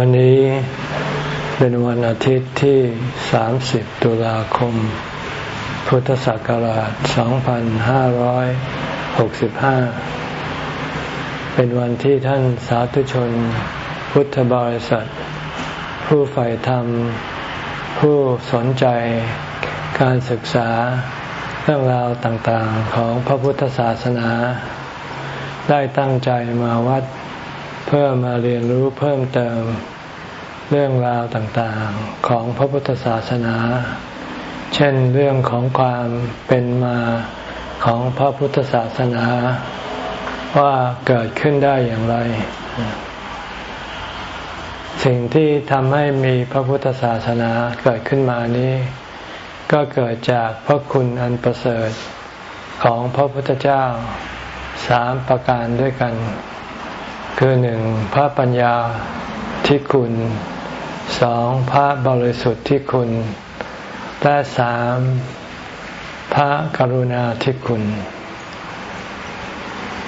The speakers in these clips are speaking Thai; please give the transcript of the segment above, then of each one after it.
วันนี้เป็นวันอาทิตย์ที่ 30 ตุลาคม พุทธศักราช 2565 เป็นวันที่ท่านสาธุชน พุทธบริษัท ผู้ใฝ่ธรรม ผู้สนใจการศึกษาเรื่องราวต่างๆของพระพุทธศาสนา ได้ตั้งใจมาวัด เพื่อมาเรียนรู้เพิ่มเติมเรื่องราวต่างๆของพระพุทธศาสนา เช่นเรื่องของความเป็นมาของพระพุทธศาสนา ว่าเกิดขึ้นได้อย่างไร สิ่งที่ทำให้มีพระพุทธศาสนาเกิดขึ้นมานี้ ก็เกิดจากพระคุณอันประเสริฐของพระพุทธเจ้าสามประการด้วยกัน คือหนึ่งพระปัญญาที่คุณสองพระบริสุทธิ์ที่คุณ และสามพระกรุณาที่คุณ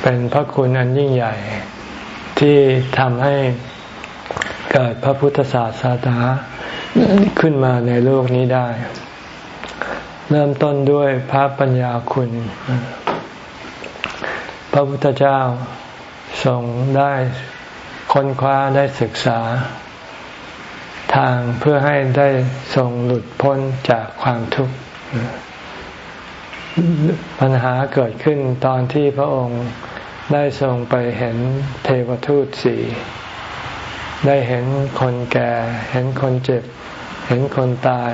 เป็นพระคุณอันยิ่งใหญ่ ที่ทำให้เกิดพระพุทธศาสนาขึ้นมาในโลกนี้ได้ เริ่มต้นด้วยพระปัญญาคุณ พระพุทธเจ้า ทรงได้ค้นคว้าได้ศึกษา ทางเพื่อให้ได้ทรงหลุดพ้นจากความทุกข์ปัญหาเกิดขึ้นตอนที่พระองค์ได้ทรงไปเห็นเทวทูตสี่ได้เห็นคนแก่ เห็นคนเจ็บ เห็นคนตาย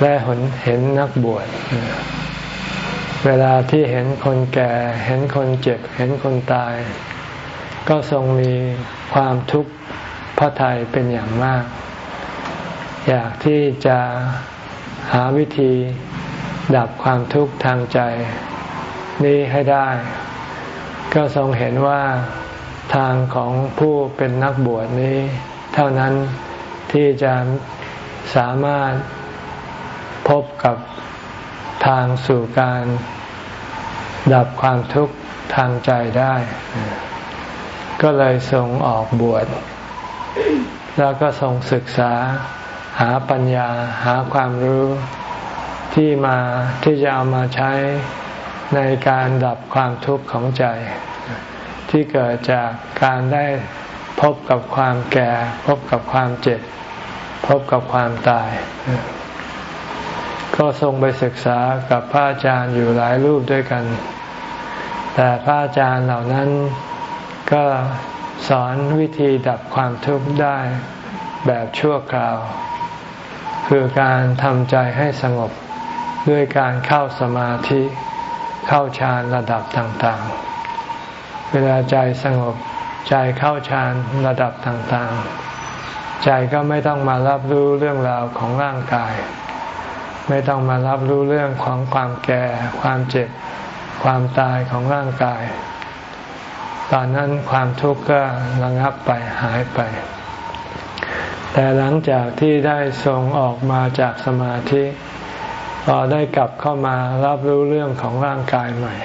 และเห็นเห็นนักบวช เวลาที่เห็นคนแก่ เห็นคนเจ็บ เห็นคนตาย ก็ทรงมีความทุกข์พระทัยเป็นอย่างมาก อยากที่จะหาวิธีดับความทุกข์ทางใจ นี้ให้ได้ ก็ทรงเห็นว่าทางของผู้เป็นนักบวชนี้ เท่านั้นที่จะสามารถพบกับทางสู่การ ดับความทุกข์ทางใจได้ ก็เลยทรงออกบวช แล้วก็ทรงศึกษาหาปัญญาหาความรู้ที่มาที่จะเอามาใช้ในการดับความทุกข์ของใจ ที่เกิดจากการได้พบกับความแก่ พบกับความเจ็บ พบกับความตาย ก็ทรงไปศึกษากับพระอาจารย์อยู่หลายรูปด้วยกัน แต่พระอาจารย์เหล่านั้นก็สอนวิธีดับความทุกข์ได้แบบชั่วคราว คือการทำใจให้สงบด้วยการเข้าสมาธิเข้าฌานระดับต่างๆ เวลาใจสงบใจเข้าฌานระดับต่างๆ ใจก็ไม่ต้องมารับรู้เรื่องราวของร่างกาย ไม่ต้องมารับรู้เรื่องของความแก่ ความเจ็บ ความตายของร่างกาย ตอนนั้นความทุกข์ก็ระงับไปหายไป แต่หลังจากที่ได้ทรงออกมาจากสมาธิพอได้กลับเข้ามารับรู้เรื่องของร่างกายใหม่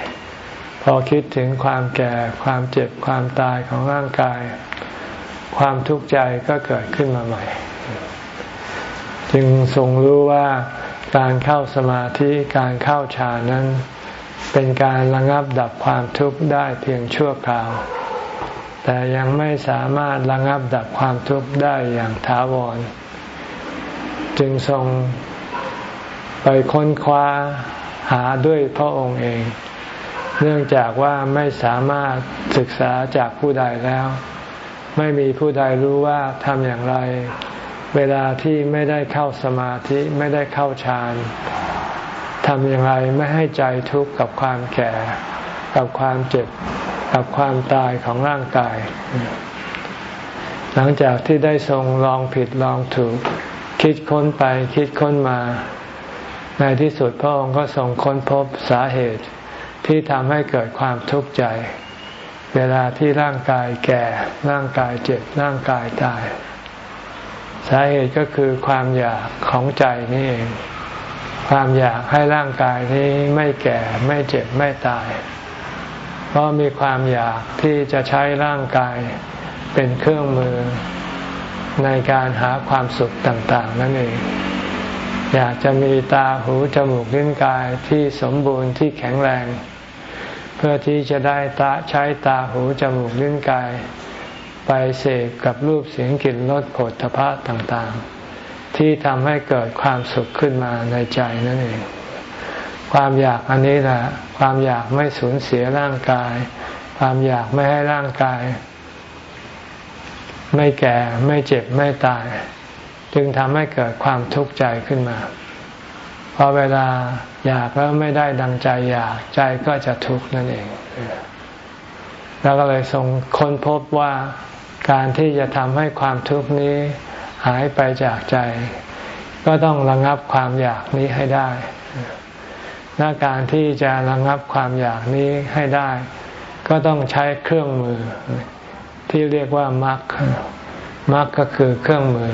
พอคิดถึงความแก่ความเจ็บความตายของร่างกาย ความทุกข์ใจก็เกิดขึ้นมาใหม่ จึงทรงรู้ว่าการเข้าสมาธิการเข้าฌานนั้น เป็นการระงับดับความทุกข์ได้เพียงชั่วคราว แต่ยังไม่สามารถระงับดับความทุกข์ได้อย่างถาวร จึงทรงไปค้นคว้าหาด้วยพระองค์เอง เนื่องจากว่าไม่สามารถศึกษาจากผู้ใดแล้ว ไม่มีผู้ใดรู้ว่าทำอย่างไร เวลาที่ไม่ได้เข้าสมาธิไม่ได้เข้าฌาน ทำอย่างไรไม่ให้ใจทุกข์กับความแก่ กับความเจ็บ กับความตายของร่างกาย หลังจากที่ได้ทรงลองผิดลองถูก คิดค้นไปคิดค้นมา ในที่สุดพระองค์ก็ทรงค้นพบสาเหตุที่ทำให้เกิดความทุกข์ใจ เวลาที่ร่างกายแก่ ร่างกายเจ็บ ร่างกายตาย สาเหตุก็คือความอยากของใจนี่เอง ความอยากให้ร่างกายนี้ไม่แก่ไม่เจ็บไม่ตาย เพราะมีความอยากที่จะใช้ร่างกายเป็นเครื่องมือในการหาความสุขต่าง ๆ นั่นเอง อยากจะมีตาหูจมูกลิ้นกายที่สมบูรณ์ที่แข็งแรง เพื่อที่จะได้ตาใช้ตาหูจมูกลิ้นกาย ไปเสกกับรูปเสียงกลิ่นรสผลทพะต่าง ๆ ที่ทำให้เกิดความสุขขึ้นมาในใจนั่นเอง ความอยากอันนี้แหละความอยากไม่สูญเสียร่างกาย ความอยากไม่ให้ร่างกาย ไม่แก่ไม่เจ็บไม่ตาย จึงทำให้เกิดความทุกข์ใจขึ้นมาพอเวลาอยากแล้วไม่ได้ดังใจอยากใจก็จะทุกข์นั่นเอง แล้วก็เลยทรงค้นพบว่าการที่จะทำให้ความทุกข์นี้ หายไปจากใจ ก็ต้องระงับความอยากนี้ให้ได้หน้าการที่จะระงับความอยากนี้ให้ได้ ก็ต้องใช้เครื่องมือ ที่เรียกว่ามรรคมรรคก็คือเครื่องมือ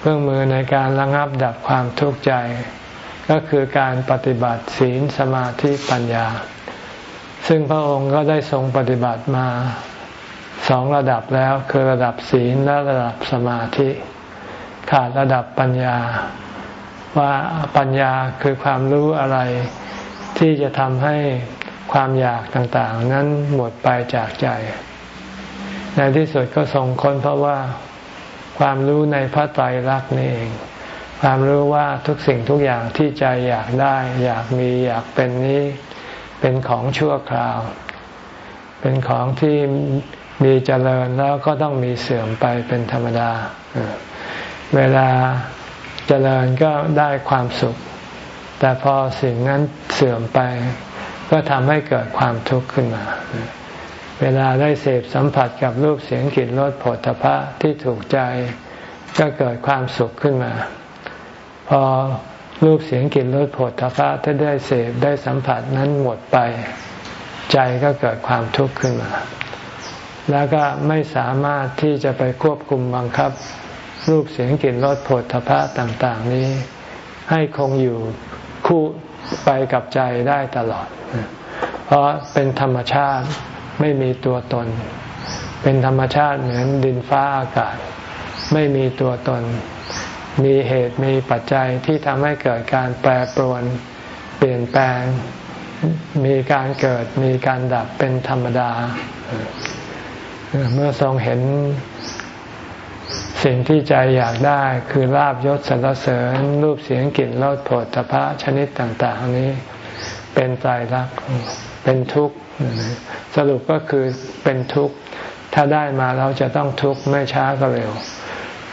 เครื่องมือในการระงับดับความทุกข์ใจ ก็คือการปฏิบัติศีลสมาธิปัญญา ซึ่งพระองค์ก็ได้ทรงปฏิบัติมา สองระดับแล้วคือระดับศีลและระดับสมาธิ ขาดระดับปัญญา ว่าปัญญาคือความรู้อะไร ที่จะทำให้ความอยากต่างๆ นั้นหมดไปจากใจ ในที่สุดก็ทรงคนเพราะว่าความรู้ในพระไตรลักษณ์นี่เอง ความรู้ว่าทุกสิ่งทุกอย่างที่ใจอยากได้ อยากมีอยากเป็นนี้ เป็นของชั่วคราว เป็นของที่ มีเจริญแล้วก็ต้องมีเสื่อมไปเป็นธรรมดา เวลาเจริญก็ได้ความสุข แต่พอสิ่งนั้นเสื่อมไป ก็ทำให้เกิดความทุกข์ขึ้นมา เวลาได้เสพสัมผัสกับรูปเสียงกลิ่นรสผลตภะที่ถูกใจ ก็เกิดความสุขขึ้นมา พอรูปเสียงกลิ่นรสผลตภะที่ได้เสพได้สัมผัสนั้นหมดไป ใจก็เกิดความทุกข์ขึ้นมา แล้วก็ไม่สามารถที่จะไปควบคุมบังคับ รูปเสียงกลิ่นรสผลทพะต่าง ๆ นี้ ให้คงอยู่คู่ไปกับใจได้ตลอด เพราะเป็นธรรมชาติไม่มีตัวตน เป็นธรรมชาติเหมือนดินฟ้าอากาศ ไม่มีตัวตน มีเหตุมีปัจจัยที่ทำให้เกิดการแปรปรวน เปลี่ยนแปลง มีการเกิดมีการดับเป็นธรรมดา เมื่อทรงเห็นสิ่งที่ใจอยากได้คือลาบยศสรรเสริญรูปเสียงกลิ่นรสผลตภะชนิดต่าง ๆ นี้เป็นใจรักเป็นทุกข์สรุปก็คือเป็นทุกข์ถ้าได้มาเราจะต้องทุกข์ไม่ช้าก็เร็ว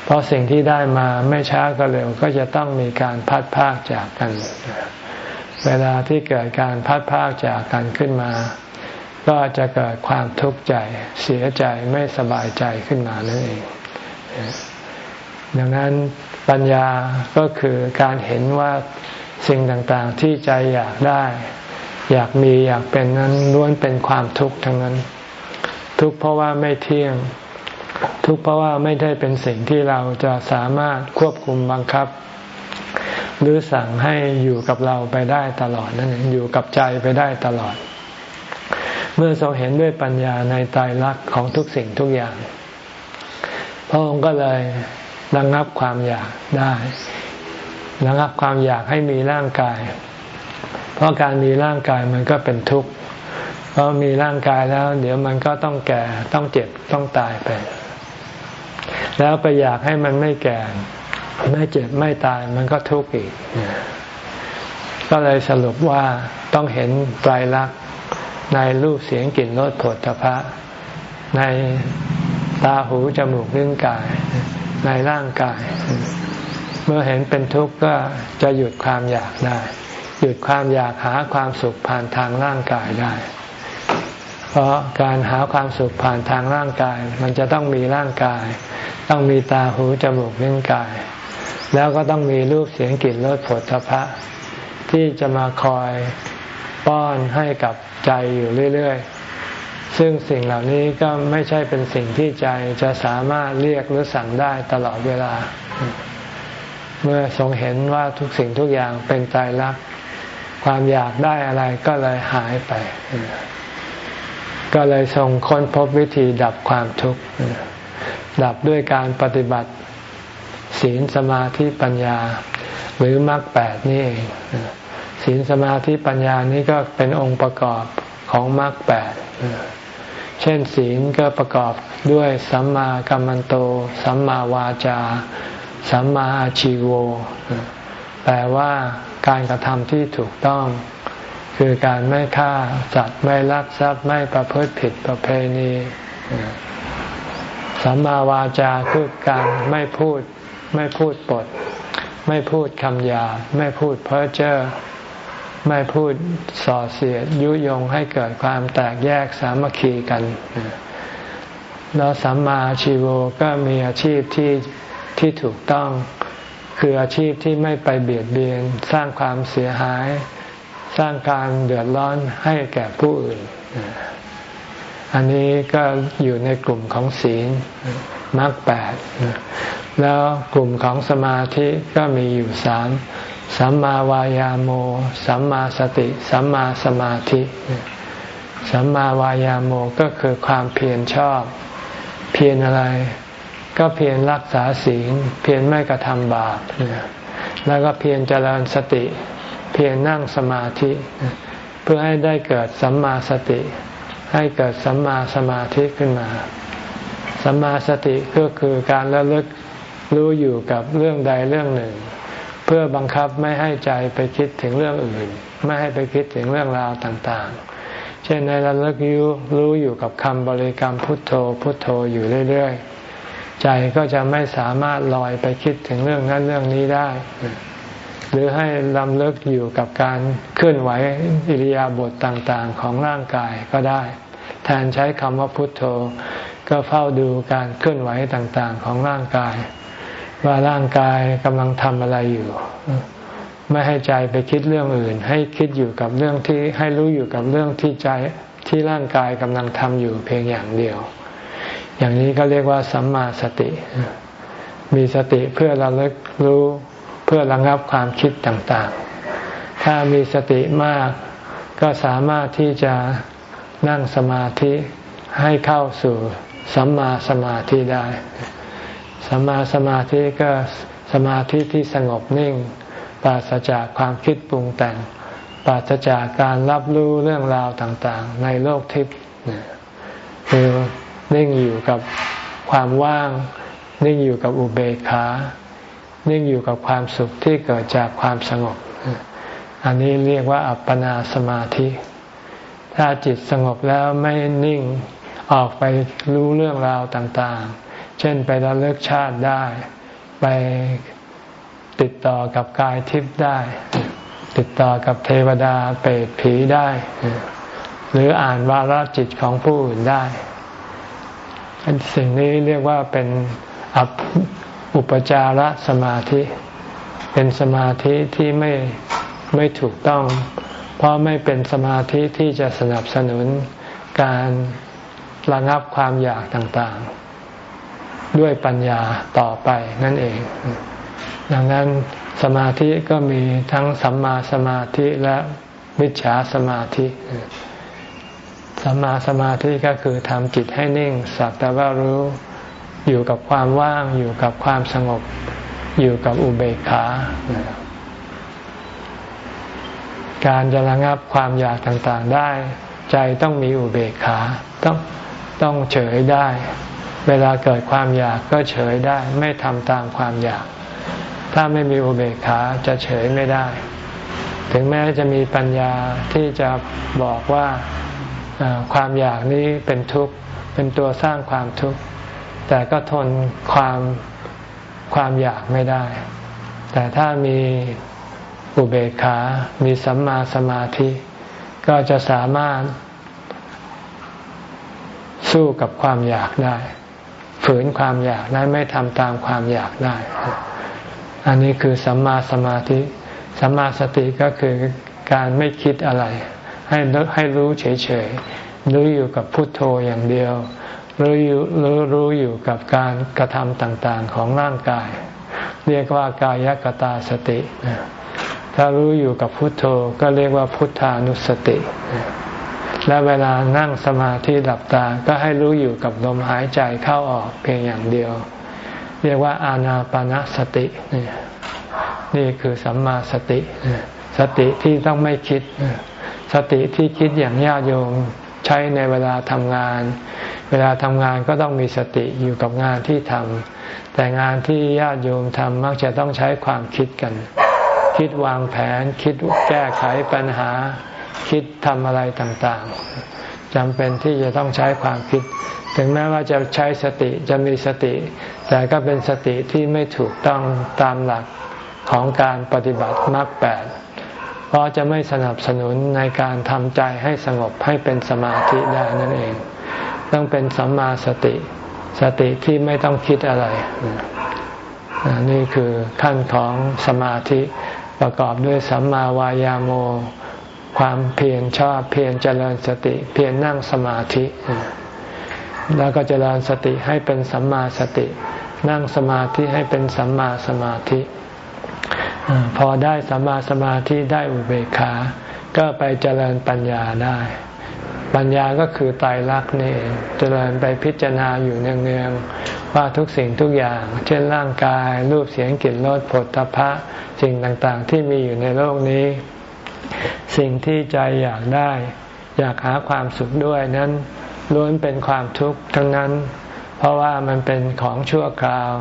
เพราะสิ่งที่ได้มาไม่ช้าก็เร็ว ก็จะต้องมีการพัดพากจากกัน เวลาที่เกิดการพัดพากจากกันขึ้นมา ก็จะเกิดความทุกข์ใจเสียใจไม่สบายใจขึ้นมานั่นเอง ดังนั้นปัญญาก็คือการเห็นว่าสิ่งต่างๆที่ใจอยากได้ อยากมีอยากเป็นนั้นล้วนเป็นความทุกข์ทั้งนั้น ทุกข์เพราะว่าไม่เที่ยง ทุกข์เพราะว่าไม่ได้เป็นสิ่งที่เราจะสามารถควบคุมบังคับ หรือสั่งให้อยู่กับเราไปได้ตลอดนั่นเองอยู่กับใจไปได้ตลอด เมื่อทรงเห็นด้วยปัญญาในตายรักของทุกสิ่งทุกอย่าง พระองค์ก็เลยระงงับความอยากได้ระงงับความอยากให้มีร่างกาย เพราะการมีร่างกายมันก็เป็นทุกข์เพราะมีร่างกายแล้ว เดี๋ยวมันก็ต้องแก่ต้องเจ็บต้องตายไป แล้วไปอยากให้มันไม่แก่ ไม่เจ็บไม่ตายมันก็ทุกข์อีก ก็เลยสรุปว่าต้องเห็นไตรลักษณ์ ในรูปเสียงกลิ่นรสผลตภะในตาหูจมูกลิ้นกาย ในร่างกาย เมื่อเห็นเป็นทุกข์ก็จะหยุดความอยากได้ หยุดความอยากหาความสุขผ่านทางร่างกายได้ เพราะการหาความสุขผ่านทางร่างกาย มันจะต้องมีร่างกาย ต้องมีตาหูจมูกลิ้นกาย แล้วก็ต้องมีรูปเสียงกลิ่นรสผลทพะที่จะมาคอยป้อนให้กับ ใจอยู่เรื่อยๆ ซึ่งสิ่งเหล่านี้ก็ไม่ใช่เป็นสิ่งที่ใจจะสามารถเรียกหรือสั่งได้ตลอดเวลา เมื่อทรงเห็นว่าทุกสิ่งทุกอย่างเป็นใจรัก ความอยากได้อะไรก็เลยหายไป ก็เลยทรงค้นพบวิธีดับความทุกข์ ดับด้วยการปฏิบัติศีลสมาธิปัญญาหรือมรรคแปดนี่เอง ศีลสมาธิปัญญานี้ก็เป็นองค์ประกอบของมรรคแปดเช่นศีลก็ประกอบด้วยสัมมากัมมันโต สัมมาวาจา สัมมาอาชิโวแปลว่าการกระทำที่ถูกต้อง คือการไม่ฆ่าสัตว์ไม่ลักทรัพย์ไม่ประพฤติผิดประเพณีสัมมาวาจาคือการไม่พูดไม่พูดปด ไม่พูดคำหยาไม่พูดเพ้อเจ้อ ไม่พูดส่อเสียดยุยงให้เกิดความแตกแยกสามัคคีกัน แล้วสัมมาชีโวก็มีอาชีพที่ที่ถูกต้องคืออาชีพที่ไม่ไปเบียดเบียน สร้างความเสียหาย สร้างการเดือดร้อนให้แก่ผู้อื่น อันนี้ก็อยู่ในกลุ่มของศีลมรรคแปดแล้วกลุ่มของสมาธิก็มีอยู่สาม สัมมาวายาโม สัมมาสติ สัมมาสมาธิ สัมมาวายาโมก็คือความเพียรชอบ เพียรอะไร ก็เพียรรักษาศีล เพียรไม่กระทำบาป แล้วก็เพียรเจริญสติ เพียรนั่งสมาธิ เพื่อให้ได้เกิดสัมมาสติ ให้เกิดสัมมาสมาธิขึ้นมา สัมมาสติก็คือการระลึกรู้อยู่กับเรื่องใดเรื่องหนึ่ง เพื่อบังคับไม่ให้ใจไปคิดถึงเรื่องอื่น ไม่ให้ไปคิดถึงเรื่องราวต่างๆ เช่นในระลึกยูรู้อยู่กับคำบริกรรมพุทโธพุทโธอยู่เรื่อยๆ ใจก็จะไม่สามารถลอยไปคิดถึงเรื่องนั้นเรื่องนี้ได้ หรือให้ลำเลิกอยู่กับการเคลื่อนไหวอิริยาบถต่างๆ ของร่างกายก็ได้ แทนใช้คำว่าพุทโธ ก็เฝ้าดูการเคลื่อนไหวต่างๆ ของร่างกาย ว่าร่างกายกำลังทำอะไรอยู่ ไม่ให้ใจไปคิดเรื่องอื่น ให้คิดอยู่กับเรื่องที่ให้รู้อยู่กับเรื่องที่ใจที่ร่างกายกำลังทำอยู่เพียงอย่างเดียว อย่างนี้ก็เรียกว่าสัมมาสติ มีสติเพื่อระลึกรู้เพื่อระงับความคิดต่างๆ ถ้ามีสติมากก็สามารถที่จะนั่งสมาธิให้เข้าสู่สัมมาสมาธิได้ สมาสมาธิก็สมาธิที่สงบนิ่ง ปราศจากความคิดปรุงแต่ง ปราศจากการรับรู้เรื่องราวต่างๆ ในโลกทิพย์คือนิ่งอยู่กับความว่าง นิ่งอยู่กับอุเบกขา นิ่งอยู่กับความสุขที่เกิดจากความสงบ อันนี้เรียกว่าอัปปนาสมาธิ ถ้าจิตสงบแล้วไม่นิ่งออกไปรู้เรื่องราวต่างๆ เช่นไประลึกชาติได้ ไปติดต่อกับกายทิพย์ได้ ติดต่อกับเทวดาเปรตผีได้ หรืออ่านวาระจิตของผู้อื่นได้สิ่งนี้เรียกว่าเป็นอุปจารสมาธิ เป็นสมาธิที่ไม่ไม่ถูกต้อง เพราะไม่เป็นสมาธิที่จะสนับสนุนการระงับความอยากต่างๆ ด้วยปัญญาต่อไปนั่นเอง ดังนั้นสมาธิก็มีทั้งสัมมาสมาธิและมิจฉาสมาธิ สัมมาสมาธิก็คือทำจิตให้นิ่ง สักแต่ว่ารู้อยู่กับความว่างอยู่กับความสงบ อยู่กับอุเบกขา การจะระงับความอยากต่างๆได้ ใจต้องมีอุเบกขา ต้องต้องเฉยได้ เวลาเกิดความอยากก็เฉยได้ ไม่ทำตามความอยาก ถ้าไม่มีอุเบกขาจะเฉยไม่ได้ ถึงแม้จะมีปัญญาที่จะบอกว่าความอยากนี้เป็นทุกข์เป็นตัวสร้างความทุกข์แต่ก็ทนความความอยากไม่ได้ แต่ถ้ามีอุเบกขา มีสัมมาสมาธิ ก็จะสามารถสู้กับความอยากได้ ฝืนความอยากได้ไม่ทำตามความอยากได้ อันนี้คือสัมมาสมาธิ สัมมาสติก็คือการไม่คิดอะไร ให้ให้รู้เฉยๆรู้อยู่กับพุทโธอย่างเดียวรู้อยู่รู้รู้อยู่กับการกระทำต่างๆของร่างกาย เรียกว่ากายกตาสติ ถ้ารู้อยู่กับพุทโธก็เรียกว่าพุทธานุสติ และเวลานั่งสมาธิหลับตาก็ให้รู้อยู่กับลมหายใจเข้าออกเพียงอย่างเดียว เรียกว่าอานาปนาสติ นี่คือสัมมาสติ สติที่ต้องไม่คิด สติที่คิดอย่างญาโยมใช้ในเวลาทำงาน เวลาทำงานก็ต้องมีสติอยู่กับงานที่ทำแต่งานที่ญาติโยมทำมักจะต้องใช้ความคิดกัน คิดวางแผน คิดแก้ไขปัญหา คิดทำอะไรต่างๆจำเป็นที่จะต้องใช้ความคิด ถึงแม้ว่าจะใช้สติจะมีสติ แต่ก็เป็นสติที่ไม่ถูกต้องตามหลักของการปฏิบัติมรรคแปดเพราะจะไม่สนับสนุนในการทำใจให้สงบให้เป็นสมาธิได้นั่นเอง ต้องเป็นสัมมาสติ สติที่ไม่ต้องคิดอะไร นี่คือขั้นของสมาธิประกอบด้วยสัมมาวายาโม ความเพียรชอบเพียรเจริญสติ เพียรนั่งสมาธิ แล้วก็เจริญสติให้เป็นสัมมาสติ นั่งสมาธิให้เป็นสัมมาสมาธิ พอได้สัมมาสมาธิได้อุเบกขา ก็ไปเจริญปัญญาได้ ปัญญาก็คือไตรลักษณ์นี่เจริญไปพิจารณาอยู่เนืองๆว่าทุกสิ่งทุกอย่าง เช่นร่างกายรูปเสียงกลิ่นรสผลตภะสิ่งต่างๆ ที่มีอยู่ในโลกนี้ สิ่งที่ใจอยากได้ อยากหาความสุขด้วยนั้นล้วนเป็นความทุกข์ทั้งนั้น เพราะว่ามันเป็นของชั่วคราว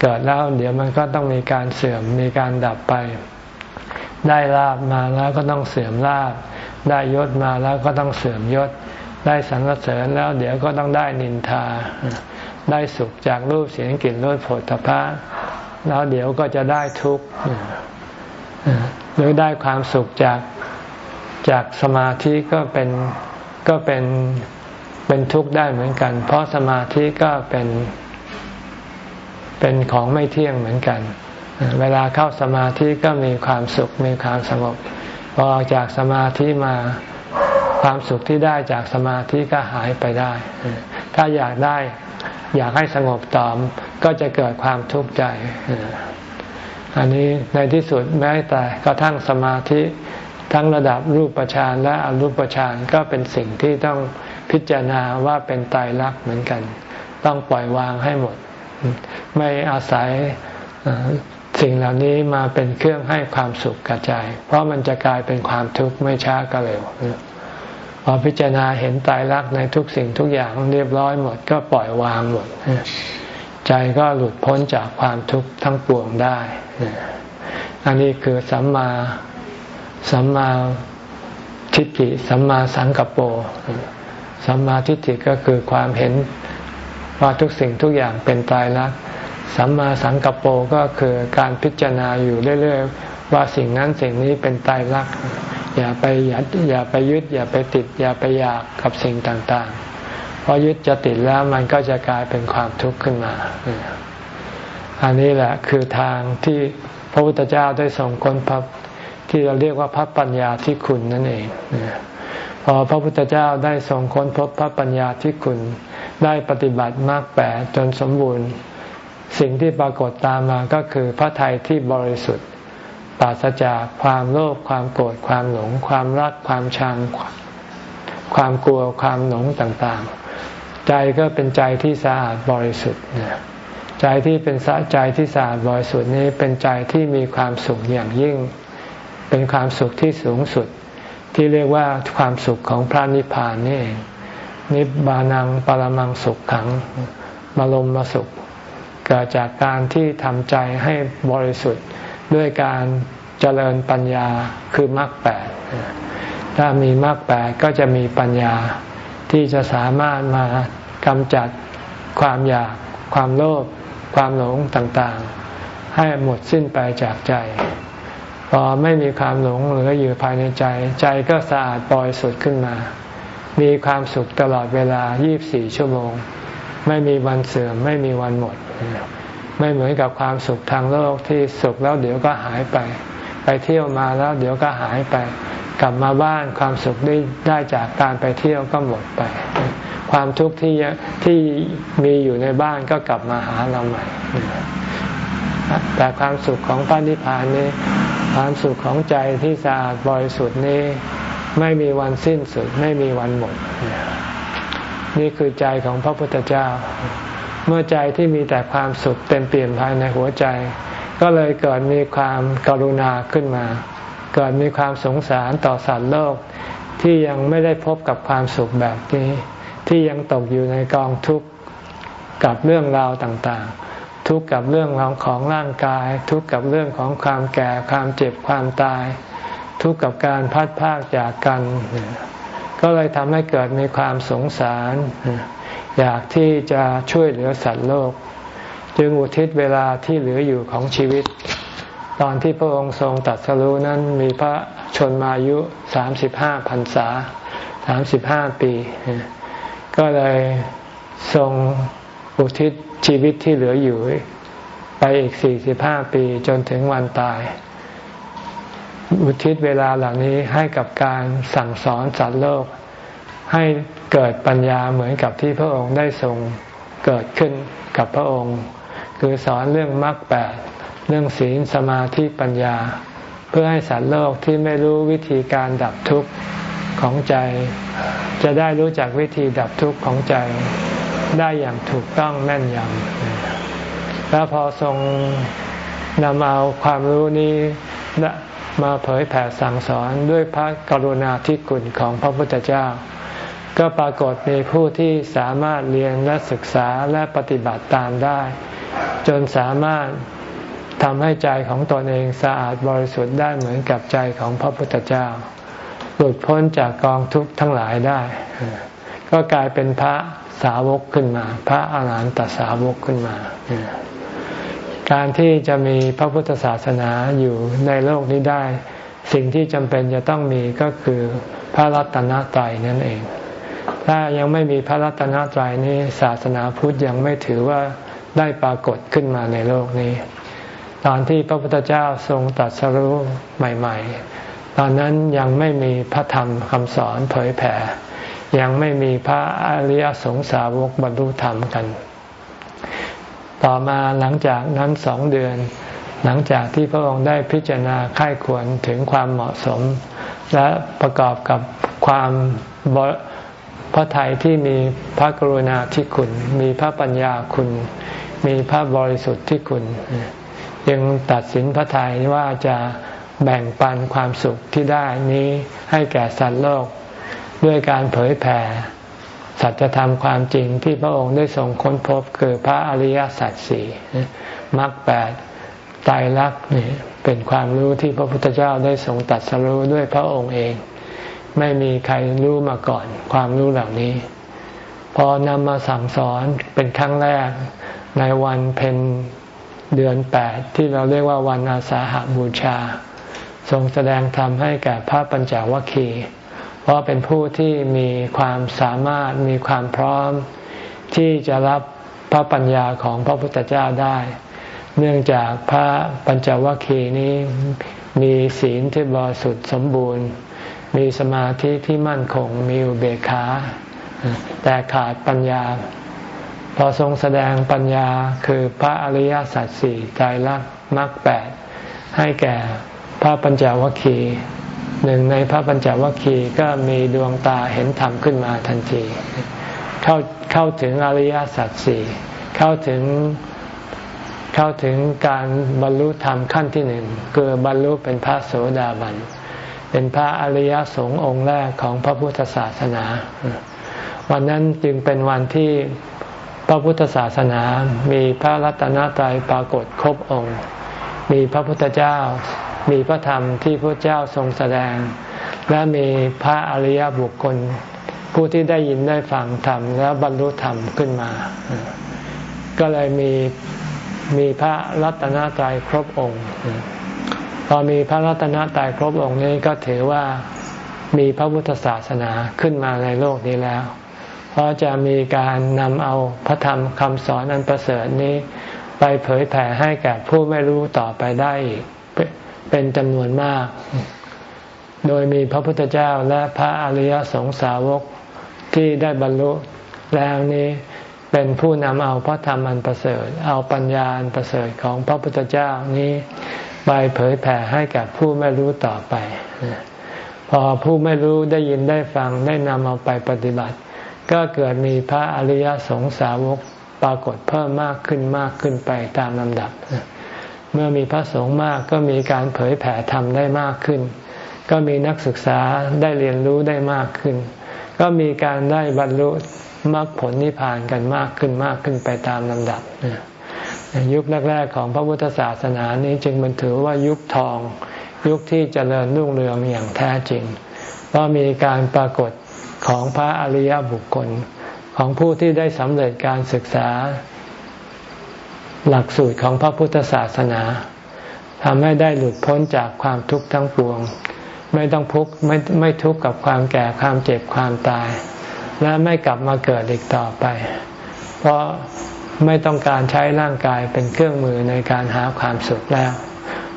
เกิดแล้วเดี๋ยวมันก็ต้องมีการเสื่อมมีการดับไป ได้ลาบมาแล้วก็ต้องเสื่อมลาบ ได้ยศมาแล้วก็ต้องเสื่อมยศ ได้สรรเสริญแล้วเดี๋ยวก็ต้องได้นินทา ได้สุขจากรูปเสียงกลิ่นรสผลตภะแล้วเดี๋ยวก็จะได้ทุกข์ หรือได้ความสุขจากจากสมาธิก็เป็นก็เป็นเป็นทุกข์ได้เหมือนกัน เพราะสมาธิก็เป็นเป็นของไม่เที่ยงเหมือนกัน เวลาเข้าสมาธิก็มีความสุขมีความสงบพอออกจากสมาธิมาความสุขที่ได้จากสมาธิก็หายไปได้ ถ้าอยากได้อยากให้สงบต่อมก็จะเกิดความทุกข์ใจ อันนี้ในที่สุดแม้แต่กระทั่งสมาธิทั้งระดับรูปฌานและอรูปฌานก็เป็นสิ่งที่ต้องพิจารณาว่าเป็นตายรักเหมือนกัน ต้องปล่อยวางให้หมด ไม่อาศัยสิ่งเหล่านี้มาเป็นเครื่องให้ความสุขกระจาย เพราะมันจะกลายเป็นความทุกข์ไม่ช้าก็เร็วพอพิจารณาเห็นตายรักในทุกสิ่งทุกอย่างเรียบร้อยหมด ก็ปล่อยวางหมด ใจก็หลุดพ้นจากความทุกข์ทั้งปวงได้ อันนี้คือสัมมาสัมมาทิฏฐิสัมมาสังกปรสัมมาทิฏฐิก็คือความเห็นว่าทุกสิ่งทุกอย่างเป็นตายรักสัมมาสังกัปโปก็คือการพิจารณาอยู่เรื่อยๆ ว่าสิ่งนั้นสิ่งนี้เป็นตายรักอย่าไปยัดอย่าไปยึด อย่าไปติด อย่าไปอยากกับสิ่งต่างๆ ราะยึดจะติดแล้วมันก็จะกลายเป็นความทุกข์ขึ้นมา อันนี้แหละคือทางที่พระพุทธเจ้าได้ส่งคนพระที่เราเรียกว่าพระปัญญาที่คุณนั่นเองพอพระพุทธเจ้าได้ส่งค้นพบพระปัญญาที่คุณได้ปฏิบัติมากแปดจนสมบูรณ์ สิ่งที่ปรากฏตามมาก็คือพระทัยที่บริสุทธิ์ปราศจากความโลภความโกรธความหลง ความรักความชังความกลัวความหลงต่างๆ ใจก็เป็นใจที่สะอาดบริสุทธิ์ใจที่เป็นใจที่สะอาดบริสุทธิ์นี้เป็นใจที่มีความสุขอย่างยิ่ง เป็นความสุขที่สูงสุด ที่เรียกว่าความสุขของพระนิพพานนี่เองนิบานังปรมังสุขขังบรมมาสุข เกิดจากการที่ทำใจให้บริสุทธิ์ด้วยการเจริญปัญญาคือมรรคแปดถ้ามีมรรคแปดก็จะมีปัญญาที่จะสามารถมา กำจัดความอยาก ความโลภความหลงต่างๆ ให้หมดสิ้นไปจากใจ พอไม่มีความหลงเหลืออยู่ภายในใจ ใจก็สะอาดบริสุทธิ์ขึ้นมา มีความสุขตลอดเวลา 24 ชั่วโมง ไม่มีวันเสื่อม ไม่มีวันหมด ไม่เหมือนกับความสุขทางโลกที่สุขแล้วเดี๋ยวก็หายไป ไปเที่ยวมาแล้วเดี๋ยวก็หายไป กลับมาบ้านความสุขได้ได้จากการไปเที่ยวก็หมดไป ความทุกข์ที่ที่มีอยู่ในบ้านก็กลับมาหาเราใหม่แต่ความสุขของพระนิพพานนี้ ความสุขของใจที่สะอาดบริสุทธิ์นี้ ไม่มีวันสิ้นสุด ไม่มีวันหมด นี่คือใจของพระพุทธเจ้า เมื่อใจที่มีแต่ความสุขเต็มเปี่ยมภายในหัวใจ ก็เลยเกิดมีความกรุณาขึ้นมา เกิดมีความสงสารต่อสัตว์โลกที่ยังไม่ได้พบกับความสุขแบบนี้ ที่ยังตกอยู่ในกองทุกข์กับเรื่องราวต่างๆ ทุกข์กับเรื่องของของร่างกาย ทุกข์กับเรื่องของความแก่ความเจ็บความตาย ทุกข์กับการพัดพากจากกัน ก็เลยทำให้เกิดมีความสงสาร อยากที่จะช่วยเหลือสัตว์โลก จึงอุทิศเวลาที่เหลืออยู่ของชีวิต ตอนที่พระองค์ทรงตัดสรู้นั้นมีพระชนมายุสามสิบห้าพรรษาสามสิบห้าปี ก็เลยทรงอุทิศชีวิตที่เหลืออยู่ไปอีกสี่สิบห้าปีจนถึงวันตาย อุทิศเวลาเหล่านี้ให้กับการสั่งสอนสัตว์โลก ให้เกิดปัญญาเหมือนกับที่พระองค์ได้ทรงเกิดขึ้นกับพระองค์ คือสอนเรื่องมรรคแปดเรื่องศีลสมาธิปัญญา เพื่อให้สัตว์โลกที่ไม่รู้วิธีการดับทุกข์ ของใจ จะได้รู้จักวิธีดับทุกข์ของใจได้อย่างถูกต้องแม่นยำแล้วพอทรงนำเอาความรู้นี้มาเผยแผ่สั่งสอนด้วยพระกรุณาธิคุณของพระพุทธเจ้า ก็ปรากฏมีผู้ที่สามารถเรียนและศึกษาและปฏิบัติตามได้ จนสามารถทำให้ใจของตนเองสะอาดบริสุทธิ์ได้เหมือนกับใจของพระพุทธเจ้า หลุดพ้นจากกองทุกข์ทั้งหลายได้ ก็กลายเป็นพระสาวกขึ้นมา พระอาหารหันตสาวกขึ้นมา การที่จะมีพระพุทธศาสนาอยู่ในโลกนี้ได้ สิ่งที่จำเป็นจะต้องมีก็คือพระรัตนตรัยนั่นเอง ถ้ายังไม่มีพระรัตนตรัยนี้ศาสนาพุทธยังไม่ถือว่าได้ปรากฏขึ้นมาในโลกนี้ ตอนที่พระพุทธเจ้าทรงตรัสรู้ใหม่ ๆ ตอนนั้นยังไม่มีพระธรรมคำสอนเผยแผ่ ยังไม่มีพระอริยสงสาวกบรรลุธรรมกัน ต่อมาหลังจากนั้นสองเดือน หลังจากที่พระองค์ได้พิจารณาค่ายควรถึงความเหมาะสม และประกอบกับความพระทัยที่มีพระกรุณาธิคุณ มีพระปัญญาคุณ มีพระบริสุทธิ์ที่คุณ จึงตัดสินพระทัยว่าจะ แบ่งปันความสุขที่ได้นี้ให้แก่สัตว์โลก ด้วยการเผยแผ่สัจธรรมความจริงที่พระองค์ได้ทรงค้นพบคือพระอริยสัจสี่มรรคแปดไตรลักษณ์นี่เป็นความรู้ที่พระพุทธเจ้าได้ทรงตัดสรู้ด้วยพระองค์เอง ไม่มีใครรู้มาก่อน ความรู้เหล่านี้ พอนำมาสั่งสอนเป็นครั้งแรกในวันเพ็ญเดือนแปดที่เราเรียกว่าวันอาสาหบูชา ทรงแสดงธรรมให้แก่พระปัญจวัคคีย์เพราะเป็นผู้ที่มีความสามารถมีความพร้อม ที่จะรับพระปัญญาของพระพุทธเจ้าได้ เนื่องจากพระปัญจวัคคีย์นี้มีศีลที่บริสุทธิ์สมบูรณ์ มีสมาธิที่มั่นคงมีอุเบกขา แต่ขาดปัญญา พอทรงแสดงปัญญาคือพระอริยสัจสี่ใจรักมรรคแปดให้แก่ พระปัญจวัคคีย์หนึ่งในพระปัญจวัคคีย์ก็มีดวงตาเห็นธรรมขึ้นมาทันที เข้าเข้าถึงอริยสัจสี่เข้าถึงเข้าถึงการบรรลุธรรมขั้นที่หนึ่งคือบรรลุเป็นพระโสดาบันเป็นพระอริยสงฆ์องค์แรกของพระพุทธศาสนา วันนั้นจึงเป็นวันที่พระพุทธศาสนา มีพระรัตนตรัยปรากฏครบองค์ มีพระพุทธเจ้า มีพระธรรมที่พระเจ้าทรงแสดง และมีพระอริยบุคคล ผู้ที่ได้ยินได้ฟังธรรมแล้วบรรลุธรรมขึ้นมา ก็เลยมีมีพระรัตนตรัยครบองค์ พอมีพระรัตนตรัยครบองค์นี้ก็ถือว่ามีพระพุทธศาสนาขึ้นมาในโลกนี้แล้ว เพราะจะมีการนำเอาพระธรรมคำสอนอันประเสริฐนี้ ไปเผยแผ่ให้แก่ผู้ไม่รู้ต่อไปได้อีก เป็นจำนวนมาก โดยมีพระพุทธเจ้าและพระอริยสงสาวกที่ได้บรรลุแล้วนี้เป็นผู้นำเอาพระธรรมอันประเสริฐ เอาปัญญาอันประเสริฐของพระพุทธเจ้านี้ไปเผยแผ่ให้กับผู้ไม่รู้ต่อไป พอผู้ไม่รู้ได้ยินได้ฟังได้นำเอาไปปฏิบัติ ก็เกิดมีพระอริยสงสาวกปรากฏเพิ่มมากขึ้นมากขึ้นไปตามลำดับ เมื่อมีพระสงฆ์มากก็มีการเผยแผ่ธรรมได้มากขึ้น ก็มีนักศึกษาได้เรียนรู้ได้มากขึ้น ก็มีการได้บรรลุมรรคผลนิพพานกันมากขึ้นมากขึ้นไปตามลำดับยุคแรก ๆ ของพระพุทธศาสนานี้จึงมันถือว่ายุคทอง ยุคที่เจริญรุ่งเรืองอย่างแท้จริง เพราะมีการปรากฏของพระอริยบุคคล ของผู้ที่ได้สำเร็จการศึกษา หลักสูตรของพระพุทธศาสนาทำให้ได้หลุดพ้นจากความทุกข์ทั้งปวง ไม่ต้องพุกไม่ไม่ทุกข์กับความแก่ความเจ็บความตาย และไม่กลับมาเกิดอีกต่อไป เพราะไม่ต้องการใช้ร่างกายเป็นเครื่องมือในการหาความสุขแล้ว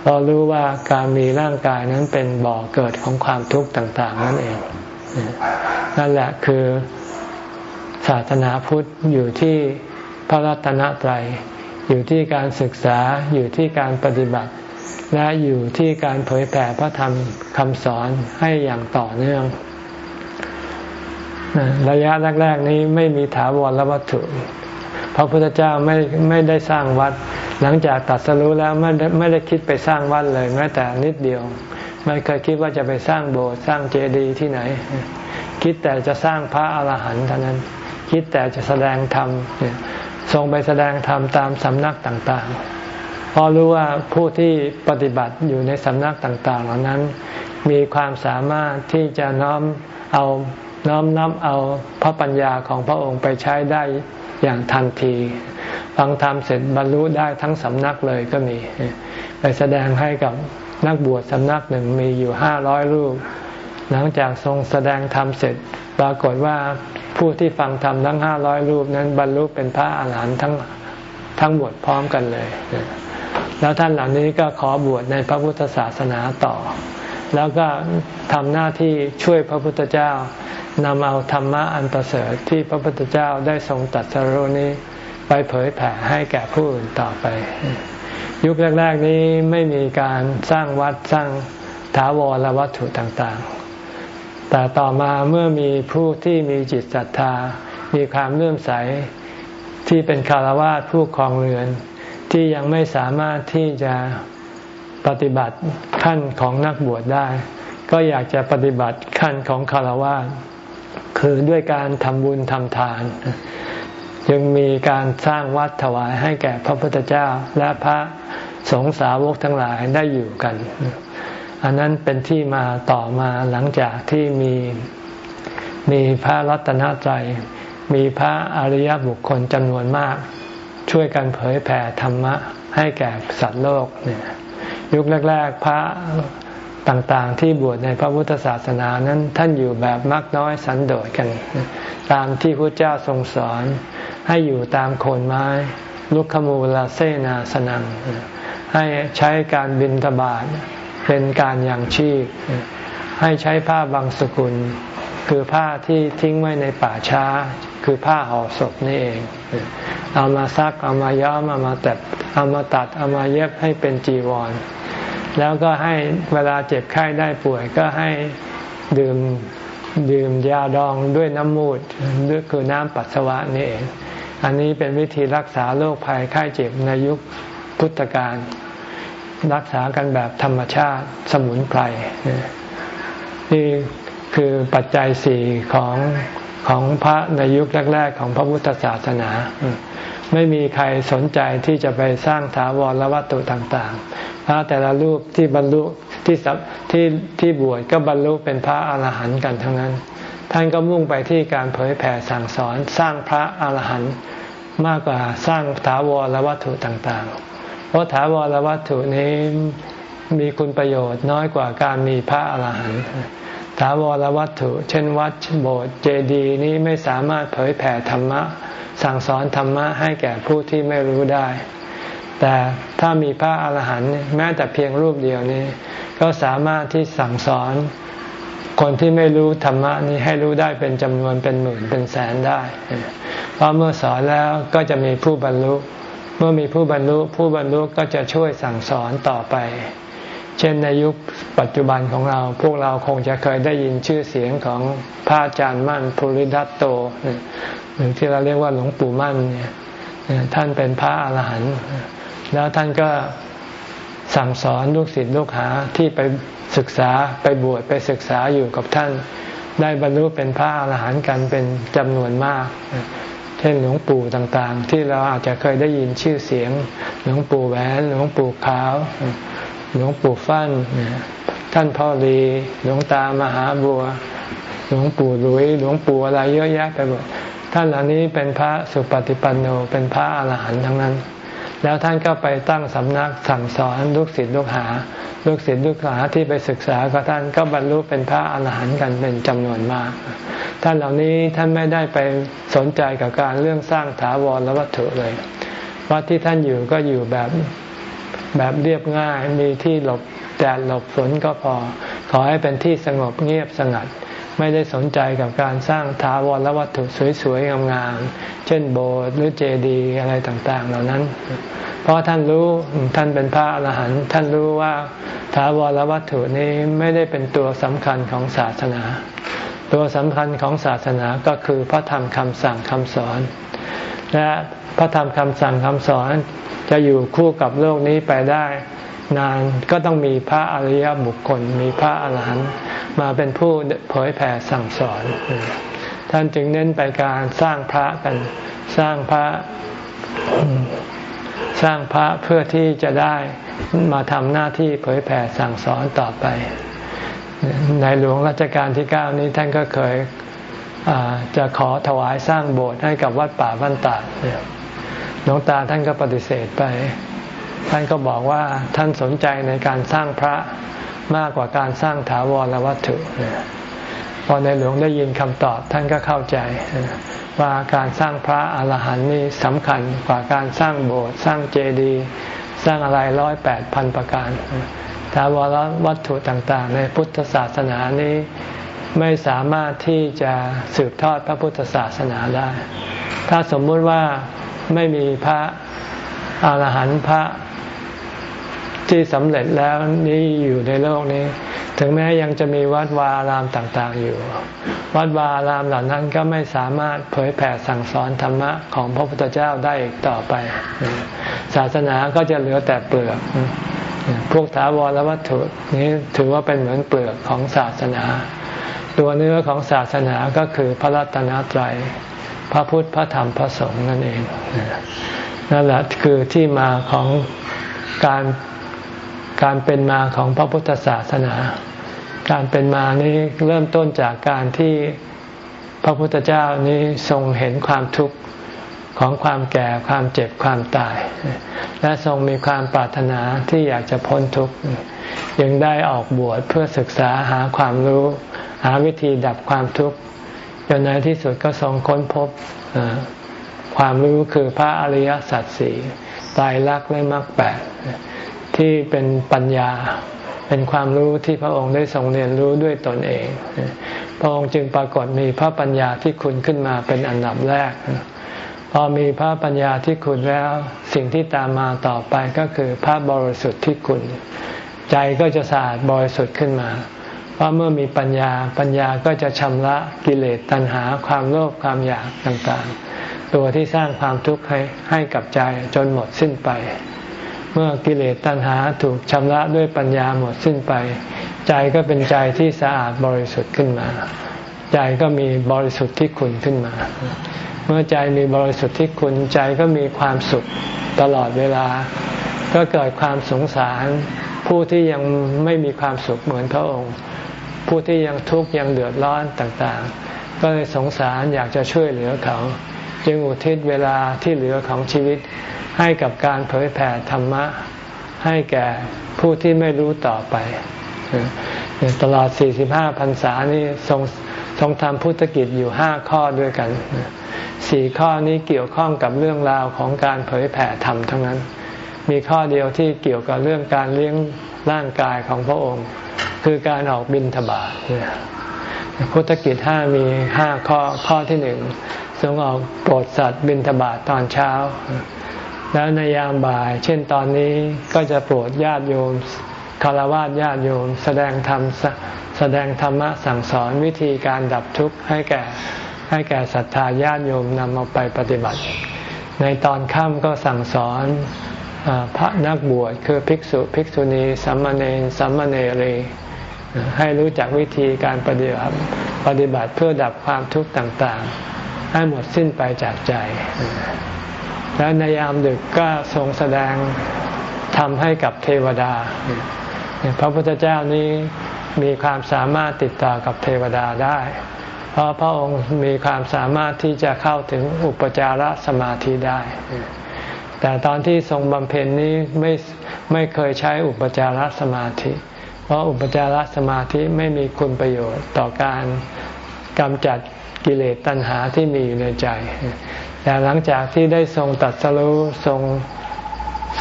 เรารู้ว่าการมีร่างกายนั้นเป็นบ่อกเกิดของความทุกข์ต่างๆ นั่นเอง นั่นแหละคือศาสนาพุทธอยู่ที่พระรัตนตรัย อยู่ที่การศึกษาอยู่ที่การปฏิบัติ และอยู่ที่การเผยแผ่พระธรรมคำสอนให้อย่างต่อเนื่อง ระยะแรก ๆ นี้ไม่มีถาวรวัตถุพระพุทธเจ้าไม่ไม่ได้สร้างวัด หลังจากตัดสรู้แล้วไม่ได้ไม่ได้คิดไปสร้างวัดเลยแม้แต่นิดเดียว ไม่เคยคิดว่าจะไปสร้างโบสถ์สร้างเจดีย์ที่ไหน คิดแต่จะสร้างพระอาหารหันต์เท่านั้น คิดแต่จะแสดงธรรม ทรงไปแสดงธรรมตามสำนักต่างๆ เพราะรู้ว่าผู้ที่ปฏิบัติอยู่ในสำนักต่างๆ เหล่านั้น มีความสามารถที่จะน้อมเอาน้อมน้ำเอาพระปัญญาของพระองค์ไปใช้ได้อย่างทันทีฟังธรรมเสร็จบรรลุได้ทั้งสำนักเลยก็มี ไปแสดงให้กับนักบวชสำนักหนึ่งมีอยู่ห้าร้อยรูป หลังจากทรงแสดงธรรมเสร็จ ปรากฏว่าผู้ที่ฟังธรรมทั้งห้าร้อยรูปนั้นบรรลุเป็นพระอาหารหันต์ทั้งทั้งหมดพร้อมกันเลย แล้วท่านเหล่านี้ก็ขอบวชในพระพุทธศาสนาต่อ แล้วก็ทำหน้าที่ช่วยพระพุทธเจ้านำเอาธรรมะอันประเสริฐที่พระพุทธเจ้าได้ทรงตัดสรุนี้ไปเผยแผ่ให้แก่ผู้อื่นต่อไป ยุคแรก ๆ นี้ไม่มีการสร้างวัดสร้างถาวรวัตถุต่างๆ แต่ต่อมาเมื่อมีผู้ที่มีจิตศรัทธา มีความเลื่อมใสที่เป็นคารวะผู้ครองเรือน ที่ยังไม่สามารถที่จะปฏิบัติขั้นของนักบวชได้ ก็อยากจะปฏิบัติขั้นของคารวะคือด้วยการทำบุญทำทาน ยังมีการสร้างวัดถวายให้แก่พระพุทธเจ้าและพระสงฆ์สาวกทั้งหลายได้อยู่กัน อันนั้นเป็นที่มาต่อมาหลังจากที่มีมีพระรัตนตรัยมีพระอริยบุคคลจำนวนมาก ช่วยกันเผยแผ่ธรรมะให้แก่สัตว์โลกเนี่ยยุคแรก ๆ พระต่างๆ ที่บวชในพระพุทธศาสนานั้นท่านอยู่แบบมักน้อยสันโดษกัน ตามที่พระเจ้าทรงสอนให้อยู่ตามโคนไม้ ลุกขมูลาเซนาสนัง ให้ใช้การบินทบาท เป็นการยังชีพ ให้ใช้ผ้าบางสกุล คือผ้าที่ทิ้งไว้ในป่าช้า คือผ้าห่อศพนี่เอง เอามาซักเอามาย้อมเอามาตัดเอามาตัดเอามาเย็บให้เป็นจีวร แล้วก็ให้เวลาเจ็บไข้ได้ป่วยก็ให้ดื่มดื่มยาดองด้วยน้ำมูดด้วยคือน้ำปัสสาวะนี่เอง อันนี้เป็นวิธีรักษาโรคภัยไข้เจ็บในยุคพุทธกาล รักษากันแบบธรรมชาติสมุนไพรนี่คือปัจจัยสี่ของของพระในยุคแรก ๆ ของพระพุทธศาสนา ไม่มีใครสนใจที่จะไปสร้างถาวรวัตถุต่างๆ พระแต่ละรูปที่บรรลุที่ที่ที่บวชก็บรรลุเป็นพระอาหารหันต์กันทั้งนั้น ท่านก็มุ่งไปที่การเผยแผ่สั่งสอนสร้างพระอาหารหันต์มากกว่าสร้างถาวรวัตถุต่างๆ เพราะถาวรวัตถุนี้มีคุณประโยชน์น้อยกว่าการมีพระอาหารหันต์ถาวรวัตถุ เช่นวัดโบสถ์เจดีย์นี้ไม่สามารถเผยแผ่ธรรมะ สั่งสอนธรรมะให้แก่ผู้ที่ไม่รู้ได้ แต่ถ้ามีพระอาหารหันต์แม้แต่เพียงรูปเดียวนี้ ก็สามารถที่สั่งสอน คนที่ไม่รู้ธรรมะนี้ให้รู้ได้เป็นจำนวนเป็นหมื่นเป็นแสนได้เพราะเมื่อสอนแล้วก็จะมีผู้บรรลุ มื่อมีผู้บรรลุผู้บรรลุก็จะช่วยสั่งสอนต่อไป เช่นในยุคปัจจุบันของเรา พวกเราคงจะเคยได้ยินชื่อเสียงของพระอาจารย์มั่นภูริทัตโตหรือที่เราเรียกว่าหลวงปู่มั่นเนี่ยท่านเป็นพระอาหารหันต์แล้วท่านก็สั่งสอนลูกศิษย์ลูกหาที่ไปศึกษาไปบวชไปศึกษาอยู่กับท่าน ได้บรรลุเป็นพระอาหารหันต์กันเป็นจำนวนมาก เช่นหลวงปู่ต่างๆ ที่เราอาจจะเคยได้ยินชื่อเสียง หลวงปู่แหวนหลวงปู่ขาว หลวงปู่ฟั่นท่านพ่อรีหลวงตามหาบัว หลวงปู่ลุย หลวงปู่อะไรเยอะแยะไปหมดท่านเหล่านี้เป็นพระสุปฏิปันโนเป็นพระอาหารหันต์ทั้งนั้น แล้วท่านก็ไปตั้งสำนักสั่งสอนลูกศิษย์ลูกหา ลูกศิษย์ลูกหาที่ไปศึกษากับท่านก็บรรลุเป็นพระอาหารหันต์กันเป็นจำนวนมาก ท่านเหล่านี้ท่านไม่ได้ไปสนใจกับการเรื่องสร้างถาวรและวัตถุเลย วัดที่ท่านอยู่ก็อยู่แบบแบบเรียบง่ายมีที่หลบแดดหลบฝนก็พอ ขอให้เป็นที่สงบเงียบสงัด ไม่ได้สนใจกับการสร้างถาวรและวัตถุสวยๆงามๆเช่นโบสถ์หรือเจดีย์อะไรต่างๆ เหล่านั้น เพราะท่านรู้ท่านเป็นพระอรหันต์ท่านรู้ว่าถาวรวัตถุนี้ไม่ได้เป็นตัวสำคัญของศาสนา ตัวสำคัญของศาสนาก็คือพระธรรมคำสั่งคำสอน และพระธรรมคำสั่งคำสอนจะอยู่คู่กับโลกนี้ไปได้ นานก็ต้องมีพระอริยบุคคล มีพระอรหันต์มาเป็นผู้เผยแผ่สั่งสอน ท่านจึงเน้นไปการสร้างพระกัน สร้างพระสร้างพระเพื่อที่จะได้มาทำหน้าที่เผยแผ่สั่งสอนต่อไป ในหลวงรัชกาลที่เก้านี้ท่านก็เคยจะขอถวายสร้างโบสถ์ให้กับวัดป่าบ้านตาดหลวงตาท่านก็ปฏิเสธไป ท่านก็บอกว่าท่านสนใจในการสร้างพระมากกว่าการสร้างถาวรวัตถุพอในหลวงได้ยินคำตอบท่านก็เข้าใจ ว่าการสร้างพระอรหันต์นี่สำคัญกว่าการสร้างโบสถ์สร้างเจดีย์สร้างอะไรร้อยแปดพันประการถาวรวัตถุต่างๆ ในพุทธศาสนานี้ไม่สามารถที่จะสืบทอดพระพุทธศาสนาได้ ถ้าสมมุติว่าไม่มีพระอาหารหันต์พระ ที่สำเร็จแล้วนี้อยู่ในโลกนี้ ถึงแม้ยังจะมีวัดวาอารามต่างๆอยู่ วัดวาอารามเหล่านั้นก็ไม่สามารถเผยแผ่สั่งสอนธรรมะของพระพุทธเจ้าได้อีกต่อไป ศาสนาก็จะเหลือแต่เปลือก พวกถาวรวัตถุนี้ถือว่าเป็นเหมือนเปลือกของศาสนา ตัวเนื้อของศาสนาก็คือพระรัตนตรัยพระพุทธพระธรรมพระสงฆ์นั่นเองนั่นแหละคือที่มาของการ การเป็นมาของพระพุทธศาสนา การเป็นมานี้เริ่มต้นจากการที่พระพุทธเจ้านี้ทรงเห็นความทุกข์ของความแก่ความเจ็บความตาย และทรงมีความปรารถนาที่อยากจะพ้นทุกข์ยังได้ออกบวชเพื่อศึกษาหาความรู้ หาวิธีดับความทุกข์จนในที่สุดก็ทรงค้นพบความรู้คือพระอริยสัจสี่ตายรักและมรรคแปด ที่เป็นปัญญา เป็นความรู้ที่พระองค์ได้ทรงเรียนรู้ด้วยตนเอง พระองค์จึงปรากฏมีพระปัญญาที่คุณขึ้นมาเป็นอันดับแรก พอมีพระปัญญาที่คุณแล้วสิ่งที่ตามมาต่อไปก็คือพระบริสุทธิ์ที่คุณ ใจก็จะสะอาดบริสุทธิ์ขึ้นมาเพราะเมื่อมีปัญญาปัญญาก็จะชำระกิเลสตัณหาความโลภความอยากต่างๆ ตัวที่สร้างความทุกข์ให้ให้กับใจจนหมดสิ้นไป เมื่อกิเลสตัณหาถูกชำระด้วยปัญญาหมดสิ้นไป ใจก็เป็นใจที่สะอาดบริสุทธิ์ขึ้นมา ใจก็มีบริสุทธิ์ที่คุณขึ้นมา เมื่อใจมีบริสุทธิ์ที่คุณใจก็มีความสุขตลอดเวลา ก็เกิดความสงสารผู้ที่ยังไม่มีความสุขเหมือนพระองค์ ผู้ที่ยังทุกข์ยังเดือดร้อนต่างๆ ก็เลยสงสารอยากจะช่วยเหลือเขา จึงอุทิศเวลาที่เหลือของชีวิต ให้กับการเผยแผ่ธรรมะ ให้แก่ผู้ที่ไม่รู้ต่อไป ตลอด 45 พรรษานี้ทรงทรงทำพุทธกิจอยู่ห้าข้อด้วยกันสี่ข้อนี้เกี่ยวข้องกับเรื่องราวของการเผยแผ่ธรรมทั้งนั้น มีข้อเดียวที่เกี่ยวกับเรื่องการเลี้ยงร่างกายของพระองค์ คือการออกบินทบาทพุทธกิจห้ามีห้าข้อข้อที่หนึ่งทรงออกโปรดสัตว์บินทบาทตอนเช้า แล้วในยามบ่าย เช่นตอนนี้ก็จะโปรดญาติโยมคารวะญาติโยม แสดงธรรมแสดงธรรมะสั่งสอนวิธีการดับทุกข์ให้แก่ให้แก่ศรัทธาญาติโยมนำเอาไปปฏิบัติ ในตอนค่ำก็สั่งสอนพระนักบวชคือภิกษุภิกษุณีสัมมาเนสัมมาเนรีให้รู้จักวิธีการปฏิบัติปฏิบัติเพื่อดับความทุกข์ต่างๆ ให้หมดสิ้นไปจากใจ และในยามดึกก็ทรงแสดงทำให้กับเทวดา พระพุทธเจ้านี้มีความสามารถติดต่อกับเทวดาได้ เพราะพระองค์มีความสามารถที่จะเข้าถึงอุปจารสมาธิได้ แต่ตอนที่ทรงบำเพ็ญนี้ไม่ไม่เคยใช้อุปจารสมาธิ เพราะอุปจารสมาธิไม่มีคุณประโยชน์ต่อการกำจัดกิเลสตัณหาที่มีอยู่ในใจ แต่หลังจากที่ได้ทรงตัดสรู้ทรง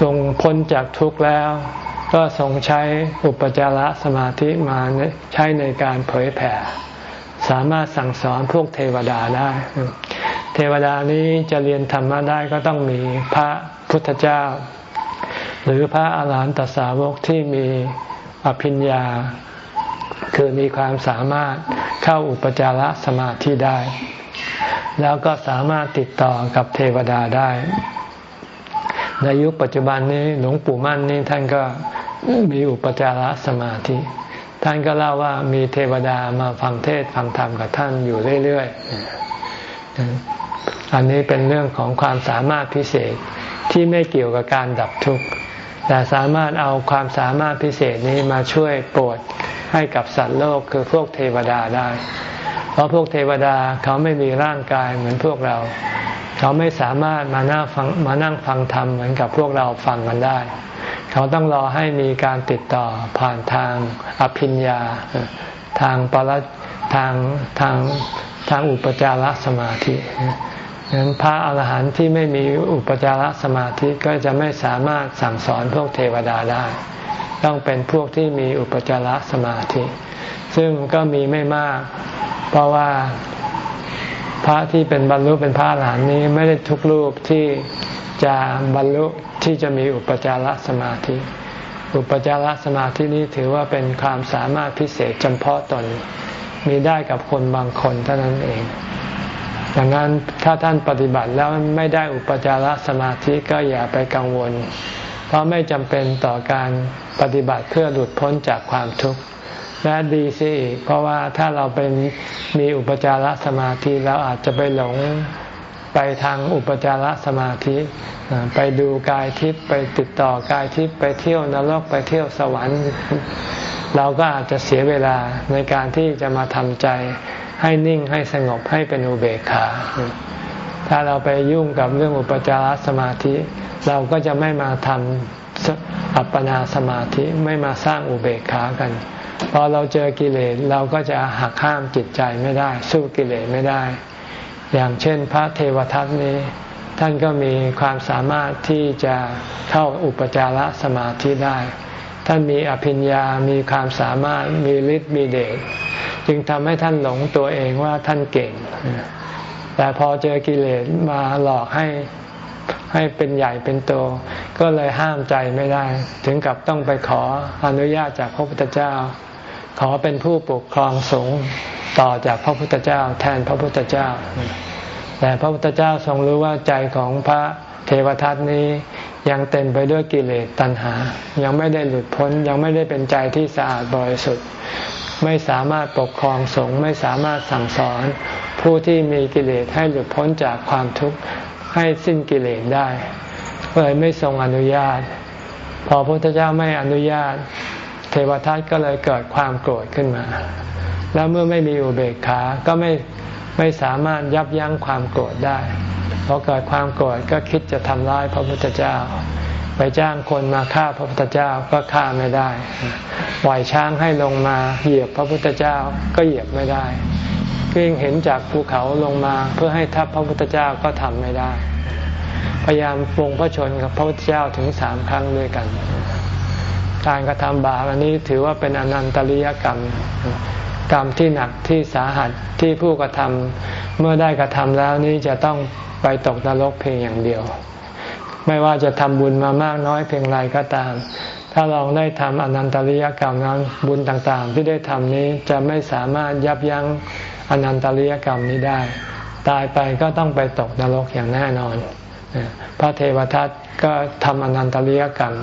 ทรงพ้นจากทุกข์แล้ว ก็ทรงใช้อุปจารสมาธิมาใช้ในการเผยแผ่ สามารถสั่งสอนพวกเทวดาได้ เทวดานี้จะเรียนธรรมะได้ก็ต้องมีพระพุทธเจ้า หรือพระอาหารหันตสาวกที่มีอภิญญา คือมีความสามารถเข้าอุปจารสมาธิได้ แล้วก็สามารถติดต่อกับเทวดาได้ ในยุคปัจจุบันนี้หลวงปู่มั่นนี่ท่านก็มีอุปจารสมาธิ ท่านก็เล่าว่ามีเทวดามาฟังเทศฟังธรรมกับท่านอยู่เรื่อยๆ อันนี้เป็นเรื่องของความสามารถพิเศษที่ไม่เกี่ยวกับการดับทุกข์แต่สามารถเอาความสามารถพิเศษนี้มาช่วยโปรดให้กับสัตว์โลกคือพวกเทวดาได้ เพราะพวกเทวดาเขาไม่มีร่างกายเหมือนพวกเรา เขาไม่สามารถมานั่งฟังมานั่งฟังธรรมเหมือนกับพวกเราฟังกันได้ เขาต้องรอให้มีการติดต่อผ่านทางอภิญญา ทางปรัทางทางทางอุปจารสมาธิฉะนั้นพระอาหารหันต์ที่ไม่มีอุปจารสมาธิก็จะไม่สามารถสั่งสอนพวกเทวดาได้ ต้องเป็นพวกที่มีอุปจารสมาธิ ซึ่งก็มีไม่มาก เพราะว่าพระที่เป็นบรรลุเป็นพระอรหันนี้ไม่ได้ทุกรูปที่จะบรรลุที่จะมีอุปจารสมาธิ อุปจารสมาธินี้ถือว่าเป็นความสามารถพิเศษจำเพาะตน มีได้กับคนบางคนเท่านั้นเองดังนั้นถ้าท่านปฏิบัติแล้วไม่ได้อุปจารสมาธิก็อย่าไปกังวล เพราะไม่จำเป็นต่อการปฏิบัติเพื่อหลุดพ้นจากความทุกข์ และดีสิเพราะว่าถ้าเราเป็นมีอุปจารสมาธิแล้วอาจจะไปหลงไปทางอุปจารสมาธิ ไปดูกายทิพย์ไปติดต่อกายทิพย์ไปเที่ยวนรกไปเที่ยวสวรรค์ เราก็อาจจะเสียเวลาในการที่จะมาทำใจให้นิ่งให้สงบให้เป็นอุเบกขาถ้าเราไปยุ่งกับเรื่องอุปจารสมาธิ เราก็จะไม่มาทำอัปปนาสมาธิไม่มาสร้างอุเบกขากัน พอเราเจอกิเลสเราก็จะหักห้ามจิตใจไม่ได้ สู้กิเลสไม่ได้ อย่างเช่นพระเทวทัตนี้ ท่านก็มีความสามารถที่จะเข้าอุปจารสมาธิได้ ท่านมีอภิญญา มีความสามารถมีฤทธิ์มีเดชจึงทำให้ท่านหลงตัวเองว่าท่านเก่ง แต่พอเจอกิเลสมาหลอกให้ให้เป็นใหญ่เป็นโต ก็เลยห้ามใจไม่ได้ ถึงกับต้องไปขออนุญาตจากพระพุทธเจ้า ขอเป็นผู้ปกครองสงฆ์ต่อจากพระพุทธเจ้า แทนพระพุทธเจ้า แต่พระพุทธเจ้าทรงรู้ว่าใจของพระเทวทัตนี้ยังเต็มไปด้วยกิเลสตัณหา ยังไม่ได้หลุดพ้นยังไม่ได้เป็นใจที่สะอาดบริสุทธิ์ ไม่สามารถปกครองสงฆ์ไม่สามารถสั่งสอน ผู้ที่มีกิเลสให้หลุดพ้นจากความทุกข์ให้สิ้นกิเลสได้เลยไม่ทรงอนุญาต พอพระพุทธเจ้าไม่อนุญาต เทวทัตก็เลยเกิดความโกรธขึ้นมา แล้วเมื่อไม่มีอุเบกขาก็ไม่ไม่สามารถยับยั้งความโกรธได้พอเกิดความโกรธก็คิดจะทำร้ายพระพุทธเจ้า ไปจ้างคนมาฆ่าพระพุทธเจ้าก็ฆ่าไม่ได้ ปล่อยช้างให้ลงมาเหยียบพระพุทธเจ้าก็เหยียบไม่ได้เพียงเห็นจากภูเขาลงมาเพื่อให้ทับพระพุทธเจ้าก็ทำไม่ได้ พยายามปรงพระชนกับพระพุทธเจ้าถึงสามครั้งด้วยกัน การกระทำบาปอันนี้ถือว่าเป็นอนันตริยกรรม กรรมที่หนักที่สาหัสที่ผู้กระทำเมื่อได้กระทำแล้วนี้จะต้องไปตกนรกเพียงอย่างเดียว ไม่ว่าจะทำบุญมามากน้อยเพียงไรก็ตาม ถ้าเราได้ทำอนันตริยกรรมนั้นบุญต่างๆ ที่ได้ทำนี้จะไม่สามารถยับยั้งอนันตริยกรรมนี้ได้ ตายไปก็ต้องไปตกนรกอย่างแน่นอน พระเทวทัตก็ทำอนันตริยกรรม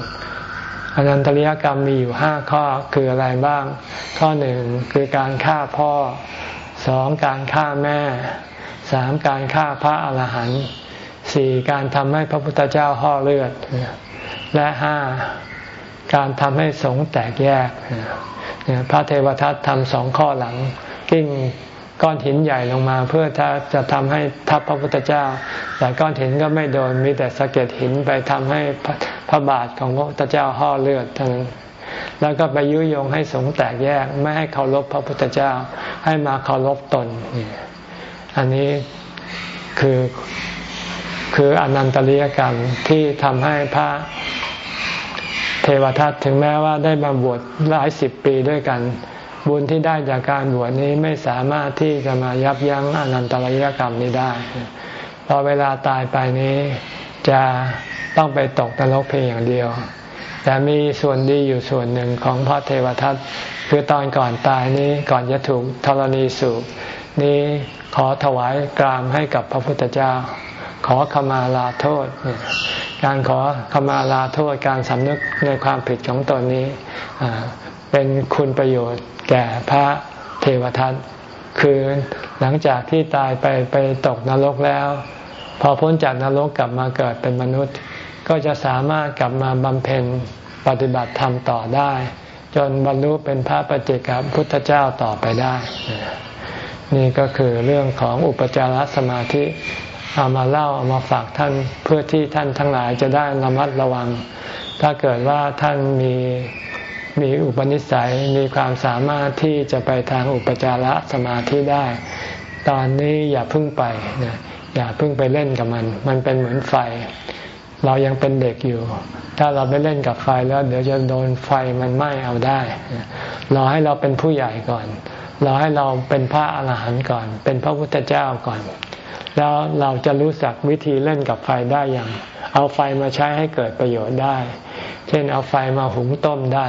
อนันตริยกรรมมีอยู่ห้าข้อคืออะไรบ้าง ข้อหนึ่งคือการฆ่าพ่อสองการฆ่าแม่สามการฆ่าพระอรหันต์สี่การทำให้พระพุทธเจ้าห่อเลือด และห้าการทำให้สงแตกแยกพระเทวทัตทำสองข้อหลัง กิ้ง ก้อนหินใหญ่ลงมาเพื่อถ้าจะทำให้ทับพระพุทธเจ้า แต่ก้อนหินก็ไม่โดนมีแต่สะเก็ดหินไปทำให้พระบาทของพระพุทธเจ้าห่อเลือดทั้งนั้นแล้วก็ไปยุยงให้สงแตกแยกไม่ให้เคารพพระพุทธเจ้า ให้มาเคารพตน อันนี้คือคืออนันตริยกรรมที่ทำให้พระเทวทัตถึงแม้ว่าได้มาบวชหลายสิบปีด้วยกัน บุญที่ได้จากการบวชนี้ไม่สามารถที่จะมายับยั้งอนันตริยกรรมนี้ได้พอเวลาตายไปนี้จะต้องไปตกนรกเพียงอย่างเดียว แต่มีส่วนดีอยู่ส่วนหนึ่งของพระเทวทัตคือตอนก่อนตายนี้ก่อนจะถูกธรณีสูบนี้ขอถวายกรามให้กับพระพุทธเจ้า ขอขมาลาโทษ การขอขมาลาโทษการสำนึกในความผิดของตนนี้ เป็นคุณประโยชน์แก่พระเทวทัตคือหลังจากที่ตายไปไปตกนรกแล้ว พอพ้นจากนรกกลับมาเกิดเป็นมนุษย์ ก็จะสามารถกลับมาบำเพ็ญปฏิบัติธรรมต่อได้ จนบรรลุเป็นพระปฏิกับพุทธเจ้าต่อไปได้ นี่ก็คือเรื่องของอุปจารสมาธิเอามาเล่าเอามาฝากท่านเพื่อที่ท่านทั้งหลายจะได้ระมัดระวัง ถ้าเกิดว่าท่านมี มีอุปนิสัยมีความสามารถที่จะไปทางอุปจารสมาธิได้ ตอนนี้อย่าพึ่งไปนะอย่าพึ่งไปเล่นกับมัน มันเป็นเหมือนไฟ เรายังเป็นเด็กอยู่ ถ้าเราไปเล่นกับไฟแล้ว เดี๋ยวจะโดนไฟมันไหม้เอาได้รอให้เราเป็นผู้ใหญ่ก่อนราให้เราเป็นพระอาหารหันต์ก่อน เป็นพระพุทธเจ้าก่อนแล้วเราจะรู้สักวิธีเล่นกับไฟได้อย่าง เอาไฟมาใช้ให้เกิดประโยชน์ได้ เช่นเอาไฟมาหุงต้มได้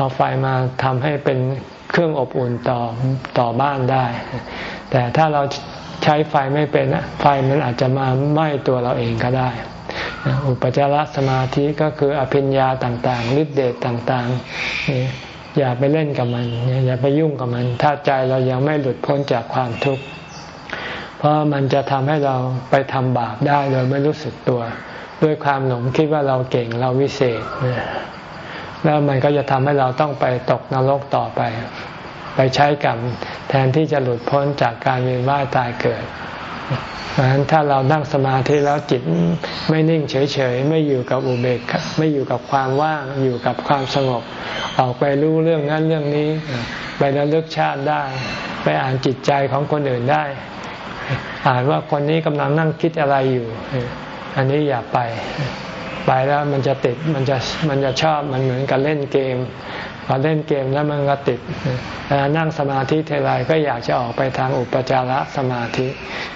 เอาไฟมาทำให้เป็นเครื่องอบอุ่นต่อต่อบ้านได้ แต่ถ้าเราใช้ไฟไม่เป็นไฟมันอาจจะมาไหม้ตัวเราเองก็ได้ อุปจารสมาธิก็คืออภิญญาต่างๆฤทธิเดชต่างๆ อย่าไปเล่นกับมัน อย่าไปยุ่งกับมัน ถ้าใจเรายังไม่หลุดพ้นจากความทุกข์เพราะมันจะทำให้เราไปทำบาปได้โดยไม่รู้สึกตัว ด้วยความหลงคิดว่าเราเก่งเราวิเศษ แล้วมันก็จะทำให้เราต้องไปตกนรกต่อไป ไปใช้กรรมแทนที่จะหลุดพ้นจากการเวียนว่ายตายเกิดเพราะฉะนั้นถ้าเรานั่งสมาธิแล้วจิตไม่นิ่งเฉยๆ ไม่อยู่กับอุเบกไม่อยู่กับความว่างอยู่กับความสงบ ออกไปรู้เรื่องนั้นเรื่องนี้ ไประลึกชาติได้ ไปอ่านจิตใจของคนอื่นได้ อ่านว่าคนนี้กำลังนั่งคิดอะไรอยู่ อันนี้อย่าไป ไปแล้วมันจะติดมันจะมันจะชอบมันเหมือนกับเล่นเกมพอเล่นเกมแล้วมันก็ติดนั่งสมาธิเทไรก็อยากจะออกไปทางอุปจารสมาธิ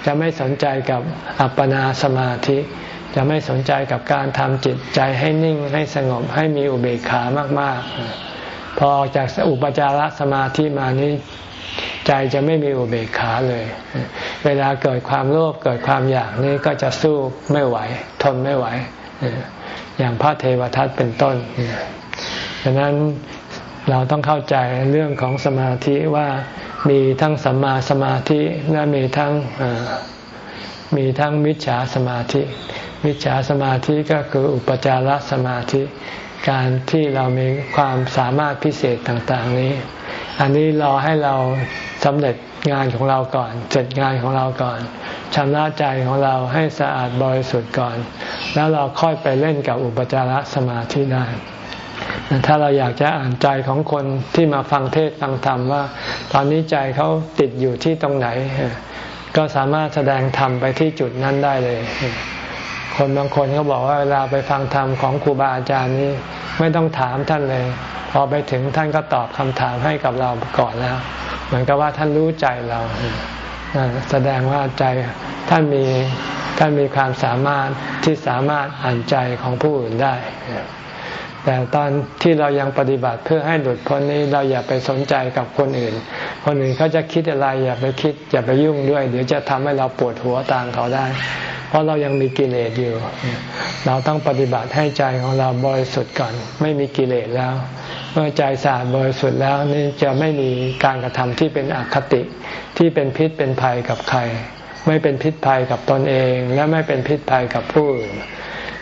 จะไม่สนใจกับอัปปนาสมาธิ จะไม่สนใจกับการทำจิตใจให้นิ่งให้สงบให้มีอุเบกขามากๆ พอออกจากอุปจารสมาธิมานี้ใจจะไม่มีอุเบกขาเลย เวลาเกิดความโลภเกิดความอยากนี้ก็จะสู้ไม่ไหว ทนไม่ไหว อย่างพระเทวทัตเป็นต้นดังนั้นเราต้องเข้าใจเรื่องของสมาธิว่ามีทั้งสัมมาสมาธิและมีทั้งมีทั้งมิจฉาสมาธิ มิจฉาสมาธิก็คืออุปจารสมาธิ การที่เรามีความสามารถพิเศษต่าง ๆ นี้ อันนี้รอให้เราสำเร็จ งานของเราก่อน เสร็จงานของเราก่อนชำระใจของเราให้สะอาดบริสุทธิ์ก่อน แล้วเราค่อยไปเล่นกับอุปจารสมาธิได้ถ้าเราอยากจะอ่านใจของคนที่มาฟังเทศฟังธรรมว่า ตอนนี้ใจเขาติดอยู่ที่ตรงไหน ก็สามารถแสดงธรรมไปที่จุดนั้นได้เลย คนบางคนเขาบอกว่าเวลาไปฟังธรรมของครูบาอาจารย์นี้ไม่ต้องถามท่านเลย พอไปถึงท่านก็ตอบคำถามให้กับเราก่อนแล้ว เหมือนกับว่าท่านรู้ใจเรา แสดงว่าใจท่านมีท่านมีความสามารถที่สามารถอ่านใจของผู้อื่นได้ แต่ตอนที่เรายังปฏิบัติเพื่อให้หลุดพ้นนี้เราอย่าไปสนใจกับคนอื่น คนอื่นเขาจะคิดอะไรอย่าไปคิดอย่าไปยุ่งด้วย เดี๋ยวจะทำให้เราปวดหัวตามเขาได้ เพราะเรายังมีกิเลสอยู่ เราต้องปฏิบัติให้ใจของเราบริสุทธิ์ก่อน ไม่มีกิเลสแล้ว เมื่อใจสะอาดบริสุทธิ์แล้วนี่จะไม่มีการกระทำที่เป็นอคติที่เป็นพิษเป็นภัยกับใคร ไม่เป็นพิษภัยกับตนเอง และไม่เป็นพิษภัยกับผู้อื่น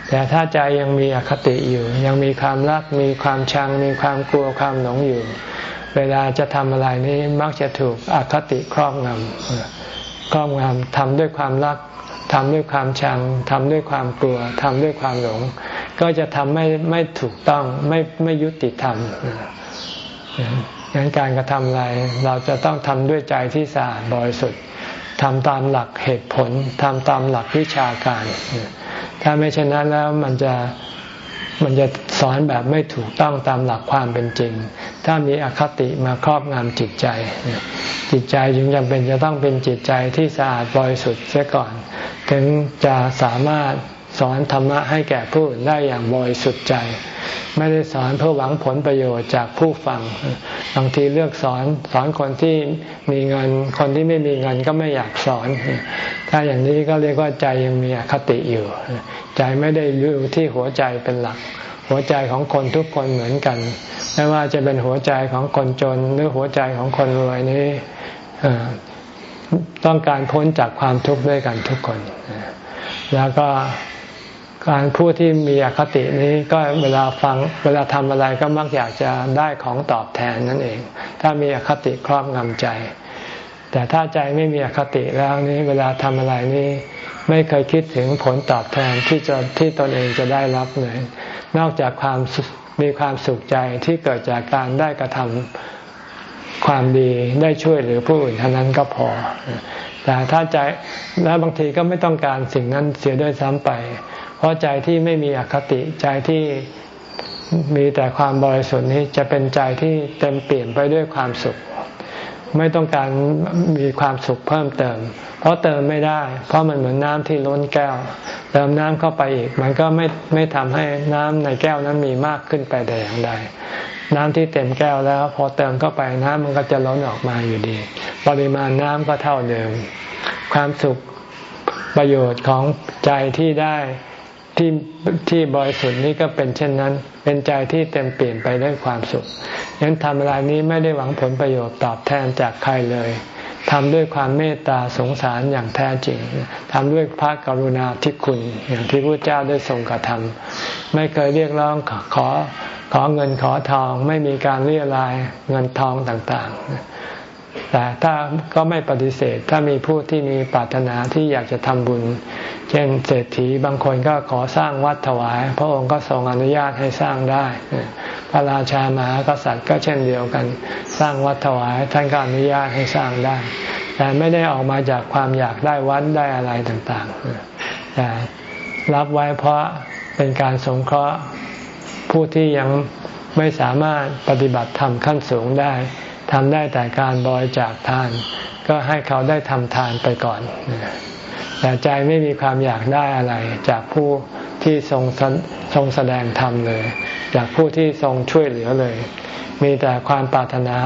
แต่ถ้าใจยังมีอคติอยู่ ยังมีความรักมีความชัง มีความกลัวความหลงอยู่ เวลาจะทำอะไรนี้มักจะถูกอคติครอบงำครอบงำทำด้วยความรักทำด้วยความชังทำด้วยความกลัวทำด้วยความหลง ก็จะทำไม่ไม่ถูกต้องไม่ไม่ยุติธรรมงั้นการกระทำอะไรเราจะต้องทำด้วยใจที่สะอาดบริสุทธิ์ทำตามหลักเหตุผลทำตามหลักวิชาการ ถ้าไม่เช่นนั้นแล้วมันจะมันจะสอนแบบไม่ถูกต้องตามหลักความเป็นจริง ถ้ามีอคติมาครอบงำจิตใจ จิตใจจึงจำเป็นจะต้องเป็นจิตใจที่สะอาดบริสุทธิ์เสียก่อน ถึงจะสามารถ สอนธรรมะให้แก่ผู้อื่นได้อย่างบริสุทธิ์ใจ ไม่ได้สอนเพื่อหวังผลประโยชน์จากผู้ฟัง บางทีเลือกสอนสอนคนที่มีเงิน คนที่ไม่มีเงินก็ไม่อยากสอน ถ้าอย่างนี้ก็เรียกว่าใจยังมีอคติอยู่ ใจไม่ได้อยู่ที่หัวใจเป็นหลัก หัวใจของคนทุกคนเหมือนกัน ไม่ว่าจะเป็นหัวใจของคนจนหรือหัวใจของคนรวยนี้ต้องการพ้นจากความทุกข์ด้วยกันทุกคน แล้วก็ การผู้ที่มีอคตินี้ก็เวลาฟังเวลาทำอะไรก็มักอยากจะได้ของตอบแทนนั่นเอง ถ้ามีอคติครอบงำใจ แต่ถ้าใจไม่มีอคติแล้วนี้เวลาทำอะไรนี้ไม่เคยคิดถึงผลตอบแทนที่จะที่ตนเองจะได้รับเลยนอกจากความมีความสุขใจที่เกิดจากการได้กระทำความดีได้ช่วยเหลือผู้อื่นเท่านั้นก็พอ แต่ถ้าใจแล้วบางทีก็ไม่ต้องการสิ่งนั้นเสียด้วยซ้ำไป ราะใจที่ไม่มีอคติใจที่มีแต่ความบริสุทธิ์นี้จะเป็นใจที่เต็มเปลี่ยนไปด้วยความสุข ไม่ต้องการมีความสุขเพิ่มเติม เพราะเติมไม่ได้ เพราะมันเหมือนน้ำที่ล้นแก้ว เติมน้ำเข้าไปอีก มันก็ไม่ไม่ทำให้น้ำในแก้วนั้นมีมากขึ้นไปแต่อย่างใดน้ำที่เต็มแก้วแล้ว พอเติมเข้าไปน้ำมันก็จะล้นออกมาอยู่ดี ปริมาณน้ำก็เท่าเดิม ความสุขประโยชน์ของใจที่ได้ ที่ที่บริสุทธิ์นี้ก็เป็นเช่นนั้น เป็นใจที่เต็มเปลี่ยนไปด้วยความสุขยันทำอะไรนี้ไม่ได้หวังผลประโยชน์ตอบแทนจากใครเลยทำด้วยความเมตตาสงสารอย่างแท้จริงทำด้วยพระกรุณาธิคุณ อย่างที่พระเจ้าได้ทรงกระทำไม่เคยเรียกร้องขอขอเงินขอทอง ไม่มีการเรียรายเงินทองต่างๆ แต่ถ้าก็ไม่ปฏิเสธ ถ้ามีผู้ที่มีปรารถนาที่อยากจะทำบุญ เช่นเศรษฐีบางคนก็ขอสร้างวัดถวาย พระองค์ก็ทรงอนุญาตให้สร้างได้ พระราชามหากษัตริย์ก็เช่นเดียวกัน สร้างวัดถวายท่านก็อนุญาตให้สร้างได้ แต่ไม่ได้ออกมาจากความอยากได้วัดได้อะไรต่างๆแต่รับไว้เพราะเป็นการสงเคราะห์ผู้ที่ยังไม่สามารถปฏิบัติธรรมขั้นสูงได้ ทำได้แต่การบริจาคทาน ก็ให้เขาได้ทำทานไปก่อน แต่ใจไม่มีความอยากได้อะไร จากผู้ที่ทรงทรงแสดงธรรมเลย จากผู้ที่ทรงช่วยเหลือเลย มีแต่ความปรารถนา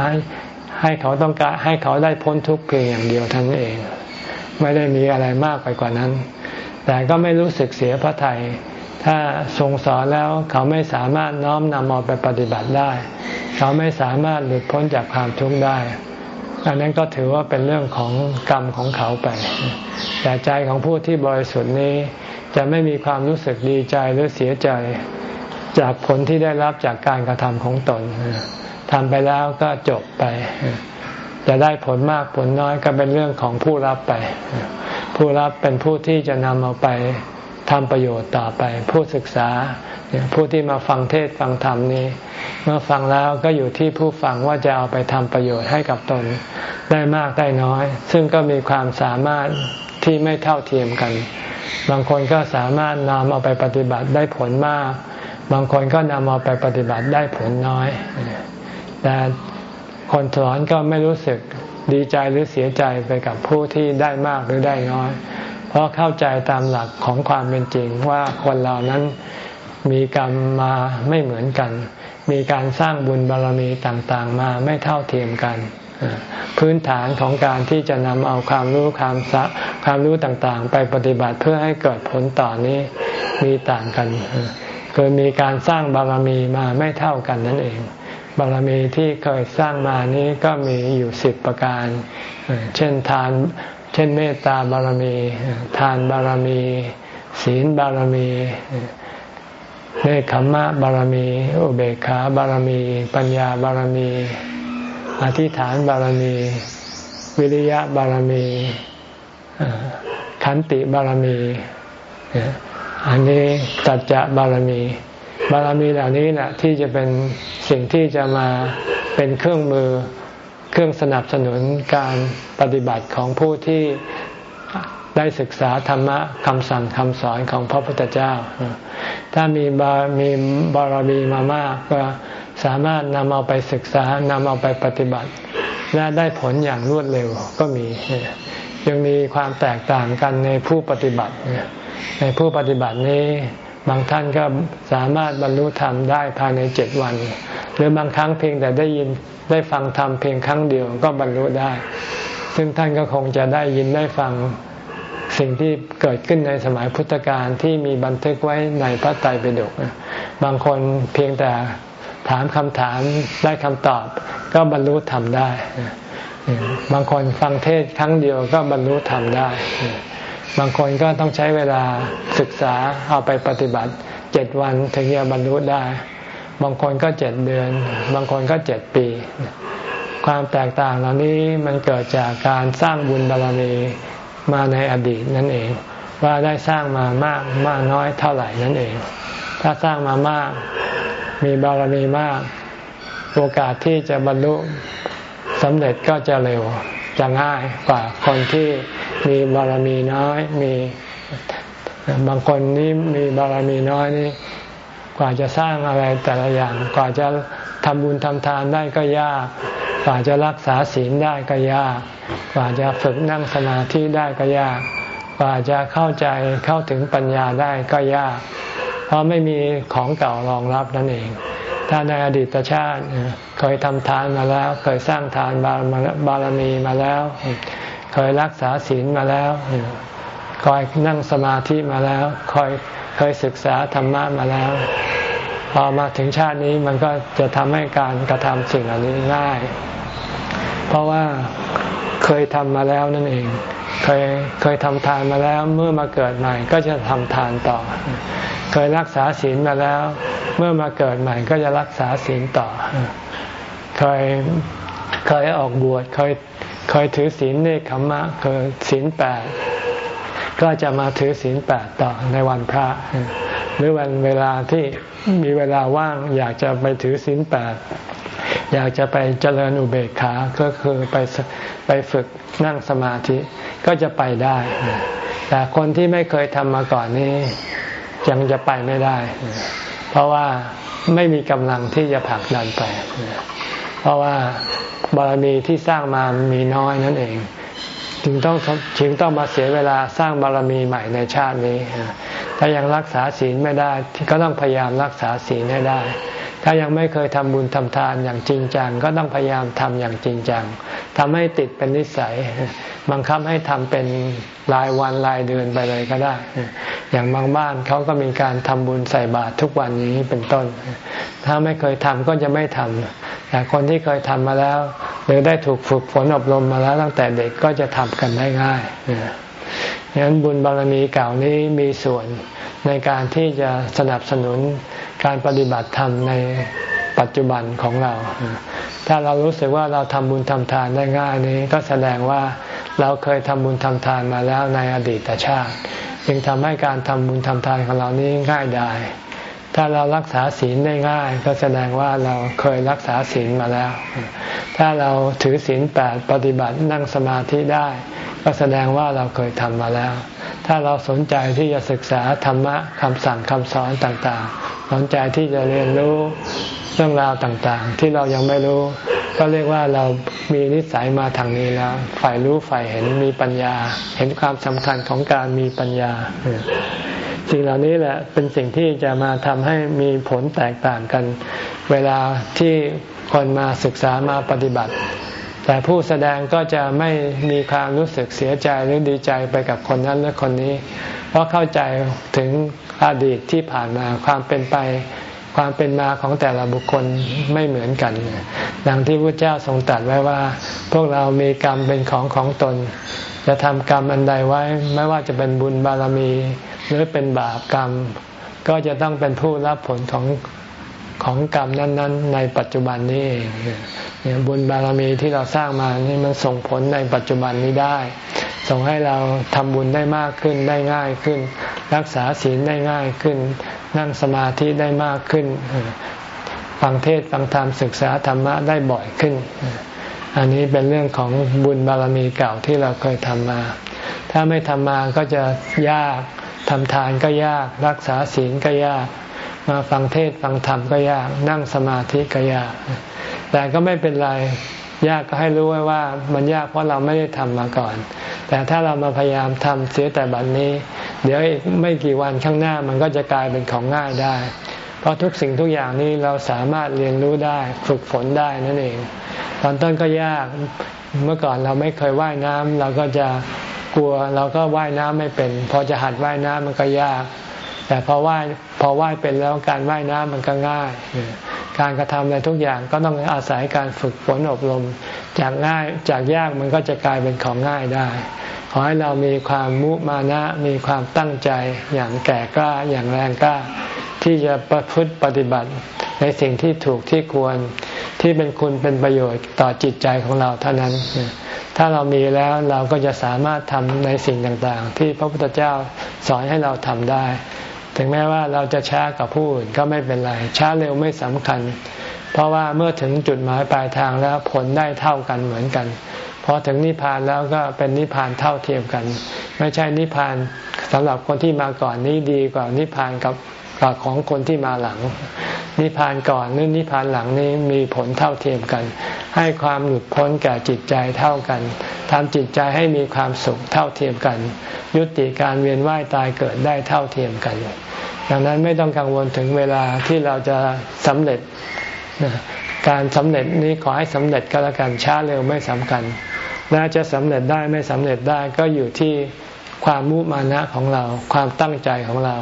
ให้เขาต้องการให้เขาได้พ้นทุกข์เพียงอย่างเดียวทั้งเอง ไม่ได้มีอะไรมากไปกว่านั้น แต่ก็ไม่รู้สึกเสียพระทัย ถ้าทรงสอนแล้วเขาไม่สามารถน้อมนำเอาไปปฏิบัติได้ เขาไม่สามารถหลุดพ้นจากความทุกข์ได้อันนั้นก็ถือว่าเป็นเรื่องของกรรมของเขาไป แต่ใจของผู้ที่บริสุทธิ์นี้ จะไม่มีความรู้สึกดีใจหรือเสียใจ จากผลที่ได้รับจากการกระทำของตนทำไปแล้วก็จบไป จะได้ผลมากผลน้อยก็เป็นเรื่องของผู้รับไป ผู้รับเป็นผู้ที่จะนำเอาไป ทำประโยชน์ต่อไป ผู้ศึกษาผู้ที่มาฟังเทศฟังธรรมนี้ เมื่อฟังแล้วก็อยู่ที่ผู้ฟังว่าจะเอาไปทำประโยชน์ให้กับตนได้มากได้น้อย ซึ่งก็มีความสามารถที่ไม่เท่าเทียมกัน บางคนก็สามารถนำเอาไปปฏิบัติได้ผลมาก บางคนก็นำเอาไปปฏิบัติได้ผลน้อย แต่คนสอนก็ไม่รู้สึกดีใจหรือเสียใจไปกับผู้ที่ได้มากหรือได้น้อย เพราะเข้าใจตามหลักของความเป็นจริงว่าคนเรานั้นมีกรรมมาไม่เหมือนกัน มีการสร้างบุญบารรมีต่างๆ มาไม่เท่าเทียมกัน พื้นฐานของการที่จะนำเอาความรู้ความความรู้ต่างๆ ไปปฏิบัติเพื่อให้เกิดผลต่อนี้มีต่างกันคือมีการสร้างบารมีมาไม่เท่ากันนั่นเอง บารมีที่เคยสร้างมานี้ก็มีอยู่สิบประการ เช่นทาน ช่นเมตตาบารมี ทานบารมี ศีลบารมีเนคขมมะบารมี อุเบกขาบารมี ปัญญาบารมี อธิษฐานบารมี วิริยะบารมี ขันติบารมี อันนี้ตัจจะบารมี บารมีเหล่านี้แหละที่จะเป็นสิ่งที่จะมาเป็นเครื่องมือ เครื่องสนับสนุนการปฏิบัติของผู้ที่ได้ศึกษาธรรมะคำสั่งคำสอนของพระพุทธเจ้า ถ้ามีบารมีบารมีมามากก็สามารถนำเอาไปศึกษานำเอาไปปฏิบัติ และได้ผลอย่างรวดเร็วก็มียังมีความแตกต่างกันในผู้ปฏิบัติ ในผู้ปฏิบัตินี้บางท่านก็สามารถบรรลุธรรมได้ภายในเจ็ดวัน หรือบางครั้งเพียงแต่ได้ยิน ได้ฟังธรรมเพียงครั้งเดียวก็บรรลุได้ ซึ่งท่านก็คงจะได้ยินได้ฟังสิ่งที่เกิดขึ้นในสมัยพุทธกาลที่มีบันทึกไว้ในพระไตรปิฎกบางคนเพียงแต่ถามคำถามได้คำตอบ ก็บรรลุธรรมได้ บางคนฟังเทศครั้งเดียวก็บรรลุธรรมได้ บางคนก็ต้องใช้เวลาศึกษาเอาไปปฏิบัติเจ็ดวันถึงจะบรรลุได้ บางคนก็เจ็ดเดือน บางคนก็เจ็ดปี ความแตกต่างเหล่านี้มันเกิดจากการสร้างบุญบารมีมาในอดีตนั่นเอง ว่าได้สร้างมามากมากน้อยเท่าไหร่นั่นเอง ถ้าสร้างมามากมีบารมีมาก โอกาสที่จะบรรลุสำเร็จก็จะเร็วจะง่ายกว่าคนที่มีบารมีน้อยมีบางคนนี่มีบารมีน้อยนี่ กว่าจะสร้างอะไรแต่ละอย่าง กว่าจะทำบุญทำทานได้ก็ยาก กว่าจะรักษาศีลได้ก็ยาก กว่าจะฝึกนั่งสมาธิได้ก็ยาก กว่าจะเข้าใจเข้าถึงปัญญาได้ก็ยาก เพราะไม่มีของเก่ารองรับนั่นเองถ้าในอดีตชาติเคยทำทานมาแล้ว เคยสร้างทานบารมีมาแล้ว เคยรักษาศีลมาแล้วคอยนั่งสมาธิมาแล้วคอยเคยศึกษาธรรมะมาแล้ว พอมาถึงชาตินี้มันก็จะทำให้การกระทำสิ่งเหล่านี้ง่าย เพราะว่าเคยทำมาแล้วนั่นเอง เคยเคยทำทานมาแล้วเมื่อมาเกิดใหม่ก็จะทำทานต่อ เคยรักษาศีลมาแล้ว เมื่อมาเกิดใหม่ก็จะรักษาศีลต่อ เคยเคยออกบวชเคยเคยถือศีลเนคขมะเคยศีลแปดก็จะมาถือศีลแปดต่อในวันพระ หรือวันเวลาที่มีเวลาว่าง อยากจะไปถือศีลแปดอยากจะไปเจริญอุเบกขาก็คือไปไปฝึกนั่งสมาธิก็จะไปได้ แต่คนที่ไม่เคยทำมาก่อนนี้ยังจะไปไม่ได้ เพราะว่าไม่มีกำลังที่จะผลักดันไป เพราะว่าบารมีที่สร้างมามีน้อยนั่นเอง จึงต้องจึงต้องมาเสียเวลาสร้างบารมีใหม่ในชาตินี้ ถ้ายังรักษาศีลไม่ได้ก็ต้องพยายามรักษาศีลให้ได้ ถ้ายังไม่เคยทำบุญทำทานอย่างจริงจังก็ต้องพยายามทำอย่างจริงจังทำให้ติดเป็นนิสัย บังคับให้ทำเป็นรายวันรายเดือนไปเลยก็ได้ อย่างบางบ้านเขาก็มีการทำบุญใส่บาตรทุกวันนี้เป็นต้น ถ้าไม่เคยทำก็จะไม่ทำแต่คนที่เคยทำมาแล้ว หรือได้ถูกฝึกฝนอบรมมาแล้วตั้งแต่เด็กก็จะทำกันได้ง่าย ดังนั้นบุญบารมีเก่านี้มีส่วนในการที่จะสนับสนุนการปฏิบัติธรรมในปัจจุบันของเรา ถ้าเรารู้สึกว่าเราทำบุญทำทานได้ง่ายนี้ก็แสดงว่าเราเคยทำบุญทำทานมาแล้วในอดีตชาติ จึงทำให้การทำบุญทำทานของเรานี้ง่ายได้ ถ้าเรารักษาศีลได้ง่าย ก็แสดงว่าเราเคยรักษาศีลมาแล้ว ถ้าเราถือศีลแปดปฏิบัตินั่งสมาธิได้ ก็แสดงว่าเราเคยทำมาแล้ว ถ้าเราสนใจที่จะศึกษาธรรมะคำสั่งคำสอนต่างๆ สนใจที่จะเรียนรู้เรื่องราวต่างๆ ที่เรายังไม่รู้ ก็เรียกว่าเรามีนิสัยมาทางนี้แล้ว ฝ่ายรู้ฝ่ายเห็นมีปัญญา เห็นความสำคัญของการมีปัญญา สิ่งเหล่านี้แหละเป็นสิ่งที่จะมาทำให้มีผลแตกต่างกัน เวลาที่คนมาศึกษามาปฏิบัติ แต่ผู้แสดงก็จะไม่มีความรู้สึกเสียใจหรือดีใจไปกับคนนั้นหรือคนนี้ เพราะเข้าใจถึงอดีตที่ผ่านมาความเป็นไปความเป็นมาของแต่ละบุคคลไม่เหมือนกันดังที่พระเจ้าทรงตรัสไว้ว่า พวกเรามีกรรมเป็นของของตน จะทำกรรมอันใดไว้ ไม่ว่าจะเป็นบุญบารมี หรือเป็นบาปกรรม ก็จะต้องเป็นผู้รับผลของ ของกรรมนั้น ๆ ในปัจจุบันนี้เองเนี่ยบุญบารมีที่เราสร้างมานี่มันส่งผลในปัจจุบันนี้ได้ ส่งให้เราทำบุญได้มากขึ้นได้ง่ายขึ้น รักษาศีลได้ง่ายขึ้น นั่งสมาธิได้มากขึ้นฟังเทศฟังธรรมศึกษาธรรมะได้บ่อยขึ้น อันนี้เป็นเรื่องของบุญบารมีเก่าที่เราเคยทำมา ถ้าไม่ทำมาก็จะยากทำทานก็ยาก รักษาศีลก็ยาก มาฟังเทศฟังธรรมก็ยาก นั่งสมาธิก็ยาก แต่ก็ไม่เป็นไรยากก็ให้รู้ไว้ว่ามันยากเพราะเราไม่ได้ทำมาก่อน แต่ถ้าเรามาพยายามทำเสียแต่บัดนนี้ เดี๋ยวอีกไม่กี่วันข้างหน้ามันก็จะกลายเป็นของง่ายได้ เพราะทุกสิ่งทุกอย่างนี้เราสามารถเรียนรู้ได้ฝึกฝนได้นั่นเอง ตอนต้นก็ยากเมื่อก่อนเราไม่เคยว่ายน้ำเราก็จะกลัวเราก็ว่ายน้ำไม่เป็น พอจะหัดว่ายน้ำมันก็ยาก แต่พอว่ายพอว่ายเป็นแล้วการว่ายน้ำมันก็ง่าย การกระทำอะไรทุกอย่างก็ต้องอาศัยการฝึกฝนอบรม จากง่ายจากยากมันก็จะกลายเป็นของง่ายได้ ขอให้เรามีความมุมานะมีความตั้งใจอย่างแก่กล้าอย่างแรงกล้า ที่จะประพฤติปฏิบัติในสิ่งที่ถูกที่ควรที่เป็นคุณเป็นประโยชน์ต่อจิตใจของเราเท่านั้น ถ้าเรามีแล้วเราก็จะสามารถทำในสิ่งต่างๆ ที่พระพุทธเจ้าสอนให้เราทำได้ ถึงแม้ว่าเราจะช้ากับผู้อื่นก็ไม่เป็นไร ช้าเร็วไม่สำคัญ เพราะว่าเมื่อถึงจุดหมายปลายทางแล้วผลได้เท่ากันเหมือนกันพอถึงนิพพานแล้วก็เป็นนิพพานเท่าเทียมกัน ไม่ใช่นิพพานสำหรับคนที่มาก่อนนี้ดีกว่านิพพานกับกับของคนที่มาหลัง นิพพานก่อนหรือนิพพานหลังนี้มีผลเท่าเทียมกัน ให้ความหลุดพ้นแก่จิตใจเท่ากันทำจิตใจให้มีความสุขเท่าเทียมกัน ยุติการเวียนว่ายตายเกิดได้เท่าเทียมกัน ดังนั้นไม่ต้องกังวลถึงเวลาที่เราจะสำเร็จ การสำเร็จนี้ขอให้สำเร็จก็แล้วกันช้าเร็วไม่สำคัญและจะสำเร็จได้ไม่สำเร็จได้ก็อยู่ที่ความมุมานะของเรา ความตั้งใจของเรา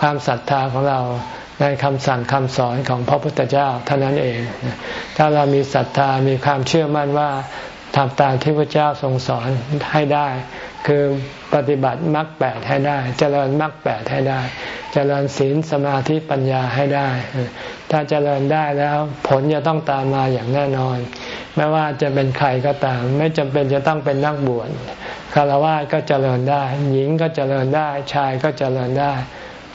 ความศรัทธาของเราในคำสั่งคำสอนของพระพุทธเจ้าเท่านั้นเอง ถ้าเรามีศรัทธามีความเชื่อมั่นว่าทำตามที่พระเจ้าทรงสอนให้ได้ คือปฏิบัติมรรคแปดให้ได้ เจริญมรรคแปดให้ได้ เจริญศีลสมาธิปัญญาให้ได้ ถ้าเจริญได้แล้วผลจะต้องตามมาอย่างแน่นอน ไม่ว่าจะเป็นใครก็ตาม ไม่จำเป็นจะต้องเป็นนักบวชคารวะก็เจริญได้ หญิงก็เจริญได้ ชายก็เจริญได้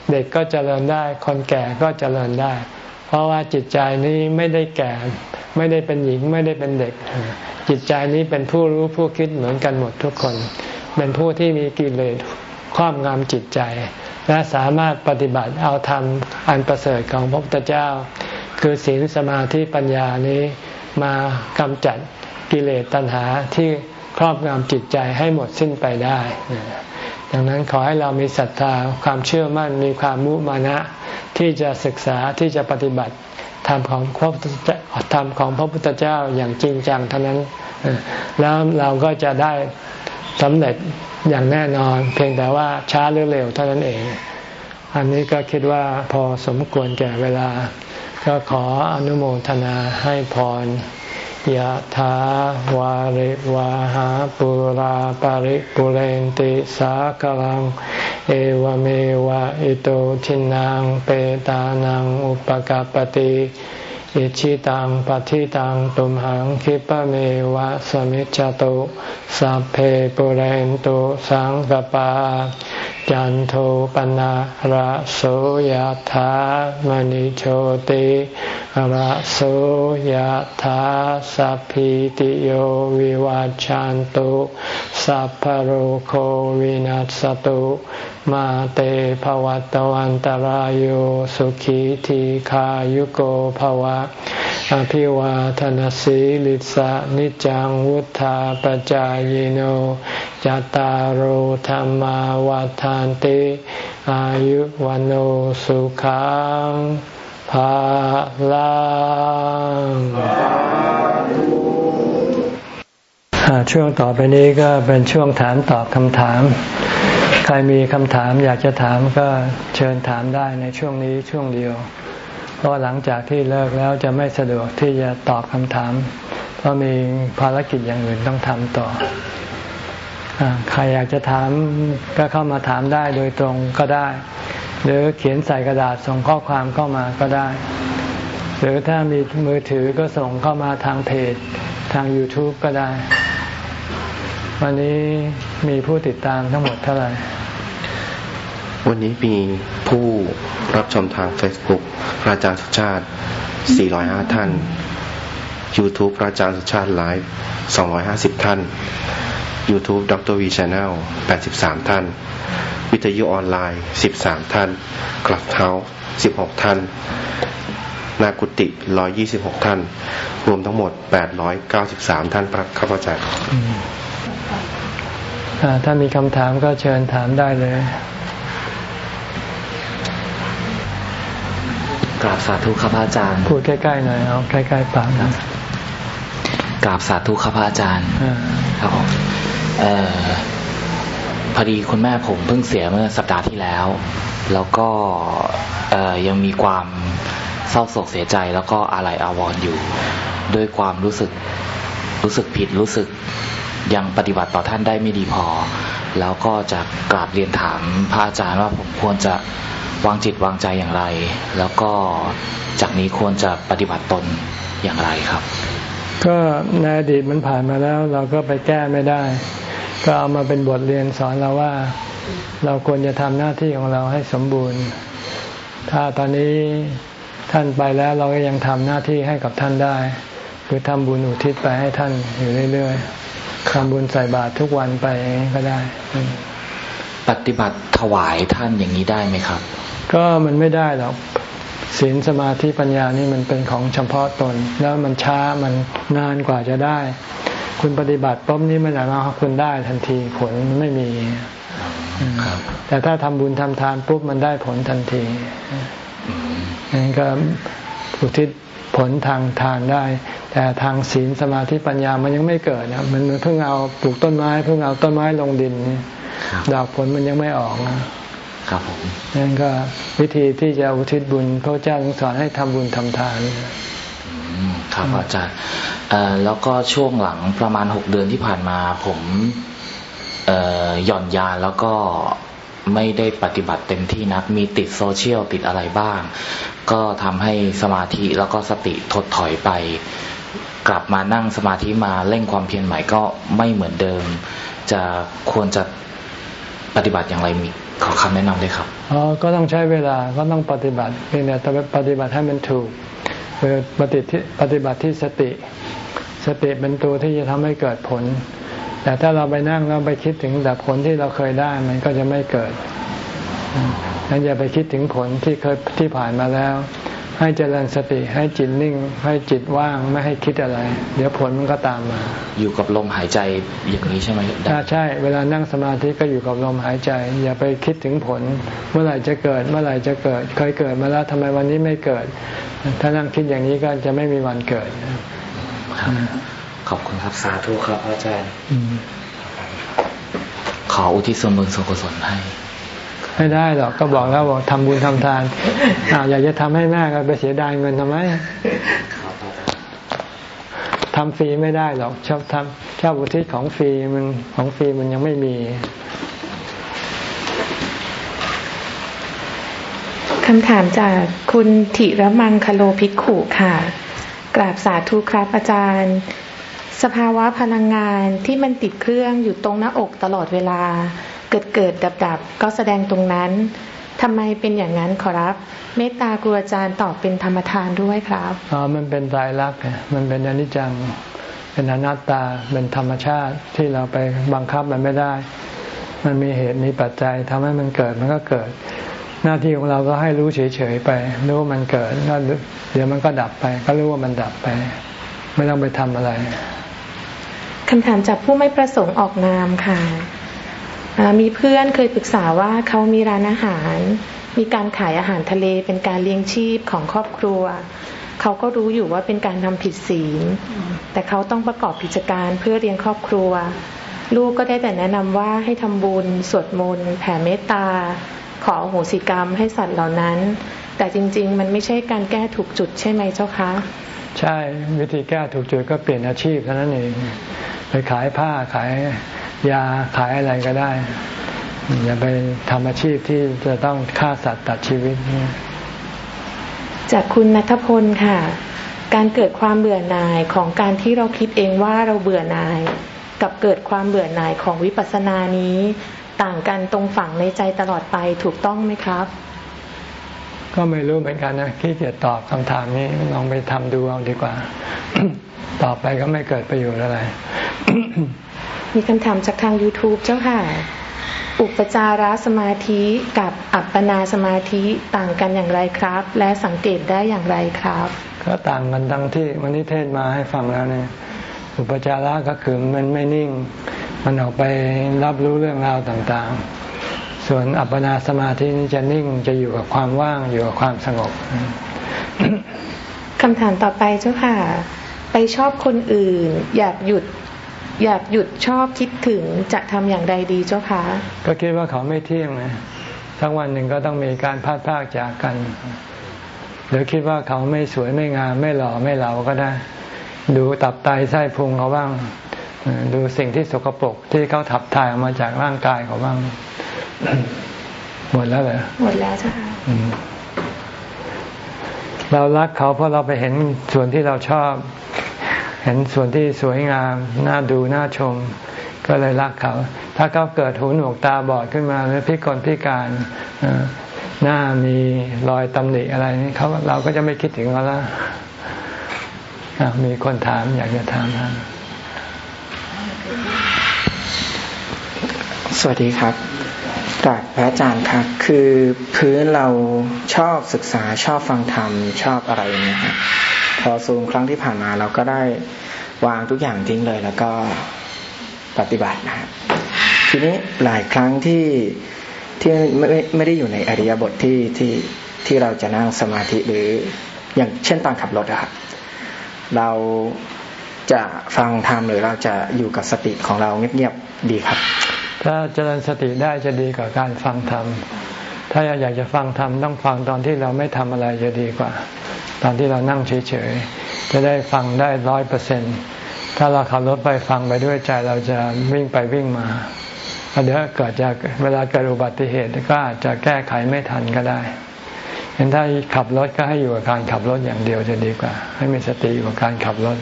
เด็กก็เจริญได้ คนแก่ก็เจริญได้ เพราะว่าจิตใจนี้ไม่ได้แก่ ไม่ได้เป็นหญิงไม่ได้เป็นเด็ก จิตใจนี้เป็นผู้รู้ผู้คิดเหมือนกันหมดทุกคน เป็นผู้ที่มีกิเลสครอบงำจิตใจ และสามารถปฏิบัติเอาธรรมอันประเสริฐของพระพุทธเจ้า คือศีลสมาธิปัญญานี้มากำจัดกิเลสตัณหาที่ครอบงำจิตใจให้หมดสิ้นไปได้ ดังนั้นขอให้เรามีศรัทธาความเชื่อมั่นมีความมุมานะ ที่จะศึกษาที่จะปฏิบัติธรรมของพระธรรมของพระพุทธเจ้าอย่างจริงจังเท่านั้น แล้วเราก็จะได้ สำเร็จอย่างแน่นอน เพียงแต่ว่าช้าหรือเร็วเท่านั้นเอง อันนี้ก็คิดว่าพอสมควรแก่เวลา ก็ขออนุโมทนาให้พรยะถาวาริวาหาปุราปาริปุเรนติสากลัง เอวเมวะอิโตทินังเปตานังอุปกาปติ อิชิตังปฏิตังตุมหังคิปะเมวะสมิจจตุสัพเพปุเรนตุสังกปาจันโทปนะระโสยธามณิโชติระโสยธาสัพพิติโยวิวาจันตุสัพพโรโควินัสตุมาเตภวัตวันตารโยสุขีทีขายุโกภวะอภิวาทนสีลิสะนิจังวุธาปจายโนจตารโหธรรมาวาทานติอายุวันโอสุขังภาลังช่วงต่อไปนี้ก็เป็นช่วงถามตอบคำถาม ใครมีคำถามอยากจะถามก็เชิญถามได้ในช่วงนี้ช่วงเดียว เพราะหลังจากที่เลิกแล้วจะไม่สะดวกที่จะตอบคำถาม เพราะมีภารกิจอย่างอื่นต้องทำต่อใครอยากจะถามก็เข้ามาถามได้โดยตรงก็ได้ หรือเขียนใส่กระดาษส่งข้อความเข้ามาก็ได้ หรือถ้ามีมือถือก็ส่งเข้ามาทางเพจทาง YouTube ก็ได้ วันนี้มีผู้ติดตามทั้งหมดเท่าไหร่ วันนี้มีผู้รับชมทาง Facebook พระอาจารย์สุชาติ 405 ท่าน YouTube พระอาจารย์สุชาติไลฟ์250 ท่าน YouTube ดร V Channel 83 ท่าน วิทยุออนไลน์ 13 ท่านคลับเฮา16 ท่าน นากุติ 126 ท่าน รวมทั้งหมด 893 ท่านพระข้าพเจ้าถ้ามีคำถามก็เชิญถามได้เลย กราบสาธุครับอาจารย์ พูดใกล้ๆหน่อยเอาใกล้ๆปากนะกราบสาธุครับอาจารย์ครับผมออพอดีคุณแม่ผมเพิ่งเสียเมื่อสัปดาห์ที่แล้ว แล้วก็ยังมีความเศร้าโศกเสียใจแล้วก็อาลัยอาวรณ์อยู่ ด้วยความรู้สึกรู้สึกผิดรู้สึกยังปฏิบัติต่อท่านได้ไม่ดีพอ แล้วก็จะกราบเรียนถามพระอาจารย์ว่าผมควรจะ วางจิตวางใจอย่างไร แล้วก็จากนี้ควรจะปฏิบัติตนอย่างไรครับ ก็ในอดีตมันผ่านมาแล้ว เราก็ไปแก้ไม่ได้ ก็เอามาเป็นบทเรียนสอนเราว่า เราควรจะทำหน้าที่ของเราให้สมบูรณ์ ถ้าตอนนี้ท่านไปแล้วเราก็ยังทำหน้าที่ให้กับท่านได้ คือทำบุญอุทิศไปให้ท่านอยู่เรื่อยๆทำบุญใส่บาตรทุกวันไปก็ได้ ปฏิบัติถวายท่านอย่างนี้ได้ไหมครับ ก็มันไม่ได้หรอกศีลสมาธิปัญญานี่มันเป็นของเฉพาะตน แล้วมันช้ามันนานกว่าจะได้ คุณปฏิบัติปุ๊บนี้มันจะมาคุณได้ทันทีผลไม่มีแต่ถ้าทำบุญทำทานปุ๊บมันได้ผลทันทีนั่นก็อุทิศผลทางทานได้ แต่ทางศีลสมาธิปัญญามันยังไม่เกิดนะมันเพิ่งเอาปลูกต้นไม้ เพิ่งเอาต้นไม้ลงดิน ดอกผลมันยังไม่ออกนะ ครับผมนั่นก็วิธีที่จะอุทิศบุญพระเจ้าสอนให้ทำบุญทำทานครับอาจารย์แล้วก็ช่วงหลังประมาณหกเดือนที่ผ่านมาผมหย่อนยาแล้วก็ไม่ได้ปฏิบัติเต็มที่นัก มีติดโซเชียลติดอะไรบ้าง ก็ทำให้สมาธิแล้วก็สติถดถอยไป กลับมานั่งสมาธิมาเร่งความเพียรใหม่ก็ไม่เหมือนเดิม จะควรจะปฏิบัติอย่างไรมี ขอคำแนะนำด้วยครับอ๋อก็ต้องใช้เวลาก็ต้องปฏิบัติเพียแต่ปฏิบัติให้มันถูกคือปฏิปฏิบัติที่สติ สติเป็นตัวที่จะทำให้เกิดผล แต่ถ้าเราไปนั่งเราไปคิดถึงแต่ผลที่เราเคยได้มันก็จะไม่เกิดงั้นอย่าไปคิดถึงผลที่เคยที่ผ่านมาแล้ว ให้เจริญสติให้จิตนิ่ง ให้จิตว่างไม่ให้คิดอะไร เดี๋ยวผลมันก็ตามมา อยู่กับลมหายใจอย่างนี้ใช่ไหมถ้าใช่ เวลานั่งสมาธิก็อยู่กับลมหายใจ อย่าไปคิดถึงผล เมื่อไหร่จะเกิด เมื่อไหร่จะเกิด เคยเกิดมาแล้วทำไมวันนี้ไม่เกิด ถ้านั่งคิดอย่างนี้ก็จะไม่มีวันเกิดขอบคุณครับสาธุครับอาจารย์ขออุทิศส่วนบุญส่วนกุศลให้ ไม่ได้หรอกก็บอกแล้วบอกทำบุญทำทานอาอยากจะทำให้แม่ก็ไปเสียดายเงินทำไมทำฟรีไม่ได้หรอกชอบทำชอบอุทิศของฟรีมันของฟรีมันยังไม่มีคำถามจากคุณถิระมังคโลภิกขุค่ะ กราบสาธุครับอาจารย์ สภาวะพลังงานที่มันติดเครื่องอยู่ตรงหน้าอกตลอดเวลา เกิดเกิดดับดับก็แสดงตรงนั้นทำไมเป็นอย่างนั้นขอรับ เมตตาครูอาจารย์ตอบเป็นธรรมทานด้วยครับอ๋อมันเป็นตายรักมันเป็นอนิจจังเป็นอนัตตาเป็นธรรมชาติที่เราไปบังคับมันไม่ได้ มันมีเหตุมีปัจจัยทำให้มันเกิดมันก็เกิด หน้าที่ของเราก็ให้รู้เฉยๆไป รู้ว่ามันเกิดแล้วเดี๋ยวมันก็ดับไป ก็รู้ว่ามันดับไป ไม่ต้องไปทำอะไรคำถามจากผู้ไม่ประสงค์ออกนามค่ะ มีเพื่อนเคยปรึกษาว่าเขามีร้านอาหาร มีการขายอาหารทะเลเป็นการเลี้ยงชีพของครอบครัว เขาก็รู้อยู่ว่าเป็นการทำผิดศีล แต่เขาต้องประกอบกิจการเพื่อเลี้ยงครอบครัว ลูกก็ได้แต่แนะนำว่าให้ทำบุญ สวดมนต์ แผ่เมตตา ขอโหสิกรรมให้สัตว์เหล่านั้น แต่จริง ๆ มันไม่ใช่การแก้ถูกจุดใช่ไหมเจ้าคะใช่วิธีแก้ถูกจุดก็เปลี่ยนอาชีพเท่านั้นเองไปขายผ้าขาย ยาขายอะไรก็ได้ อย่าไปทำอาชีพที่จะต้องฆ่าสัตว์ตัดชีวิต จากคุณนัทพลค่ะ การเกิดความเบื่อหน่ายของการที่เราคิดเองว่าเราเบื่อหน่าย กับเกิดความเบื่อหน่ายของวิปัสสนานี้ต่างกันตรงฝั่งในใจตลอดไปถูกต้องไหมครับ ก็ไม่รู้เหมือนกันนะขี้เกียจตอบคำถามนี้ลองไปทำดูเอาดีกว่า ตอบไปก็ไม่เกิดประโยชน์อะไร มีคำถามจากทาง YouTube เจ้าค่ะ อุปจารสมาธิกับอัปปนาสมาธิต่างกันอย่างไรครับ และสังเกตได้อย่างไรครับ ก็ต่างกันทั้งที่วันนี้เทศมาให้ฟังแล้วเนี่ยอุปจาระก็คือมันไม่นิ่ง มันออกไปรับรู้เรื่องราวต่างๆ ส่วนอัปปนาสมาธินี่จะนิ่งจะอยู่กับความว่างอยู่กับความสงบคำถามต่อไปเจ้าค่ะ ไปชอบคนอื่น อยากหยุด อยากหยุดชอบคิดถึงจะทำอย่างใดดีเจ้าคะ ก็คิดว่าเขาไม่เที่ยงนะทั้งวันหนึ่งก็ต้องมีการพลาดพลาดจากกันหรือคิดว่าเขาไม่สวยไม่งาม ไม่หล่อไม่เหลาก็ได้ ดูตับไตไส้พุงเขาบ้าง ดูสิ่งที่สกปรกที่เขาทับถ่ายออกมาจากร่างกายเขาบ้าง หมดแล้วเหรอหมดแล้วจ้ะเรารักเขาเพราะเราไปเห็นส่วนที่เราชอบ เห็นส่วนที่สวยงาม น่าดู น่าชม ก็เลยรักเขา ถ้าเขาเกิดหูหนวกตาบอดขึ้นมาหรือพิกลพิการหน้ามีรอยตำหนิอะไรนี้เขาเราก็จะไม่คิดถึงเขาแล้วมีคนถามอยากจะถามท่านสวัสดีครับกราบพระอาจารย์ครับ คือพื้นเราชอบศึกษาชอบฟังธรรมชอบอะไรอย่างเงี้ยครับ พอซูมครั้งที่ผ่านมาเราก็ได้วางทุกอย่างทิ้งเลย แล้วก็ปฏิบัตินะครับทีนี้หลายครั้งที่ที่ไม่ไม่ได้อยู่ในอริยบทที่ที่ที่เราจะนั่งสมาธิหรืออย่างเช่นตอนขับรถอะครับเราจะฟังธรรมหรือเราจะอยู่กับสติของเราเงียบๆดีครับ ถ้าเจริญสติได้จะดีกว่าการฟังธรรม ถ้าอยากจะฟังธรรมต้องฟังตอนที่เราไม่ทำอะไรจะดีกว่า ตอนที่เรานั่งเฉยๆ จะได้ฟังได้ร้อยเปอร์เซ็นถ้าเราขับรถไปฟังไปด้วยใจเราจะวิ่งไปวิ่งมาเดี๋ยวเกิดจะเวลาเกิดอุบัติเหตุก็อาจจะแก้ไขไม่ทันก็ได้เห็นถ้าขับรถก็ให้อยู่กับการขับรถอย่างเดียวจะดีกว่า ให้มีสติอยู่กับการขับรถ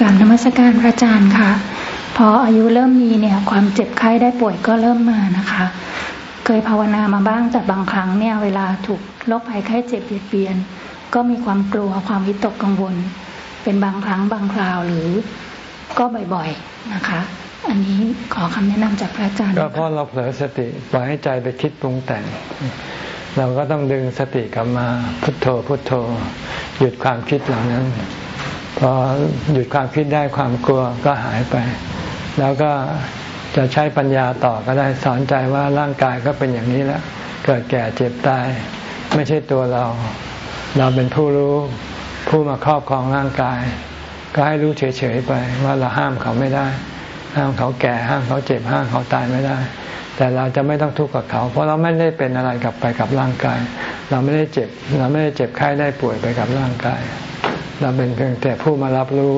การนมัสการพระอาจารย์ค่ะ พออายุเริ่มมีเนี่ย ความเจ็บไข้ได้ป่วยก็เริ่มมานะคะ เคยภาวนามาบ้างแต่บางครั้งเนี่ย เวลาถูกโรคภัยไข้เจ็บเบียดเบียน ก็มีความกลัวความวิตกกังวล เป็นบางครั้งบางคราวหรือก็บ่อยๆนะคะ อันนี้ขอคำแนะนำจากพระอาจารย์ก็เพราะเราเผลอสติปล่อยให้ใจไปคิดปรุงแต่ง เราก็ต้องดึงสติกลับมาพุทโธพุทโธ หยุดความคิดเหล่านั้นพอหยุดความคิดได้ความกลัวก็หายไป แล้วก็จะใช้ปัญญาต่อก็ได้สอนใจว่าร่างกายก็เป็นอย่างนี้แล้วเกิดแก่เจ็บตาย ไม่ใช่ตัวเรา เราเป็นผู้รู้ผู้มาครอบครองร่างกาย ก็ให้รู้เฉยๆไปว่าเราห้ามเขาไม่ได้ ห้ามเขาแก่ห้ามเขาเจ็บห้ามเขาตายไม่ได้ แต่เราจะไม่ต้องทุกข์กับเขา เพราะเราไม่ได้เป็นอะไรกับไปกับร่างกาย เราไม่ได้เจ็บ เราไม่ได้เจ็บไข้ได้ป่วยไปกับร่างกาย เราเป็นเพียงแต่ผู้มารับรู้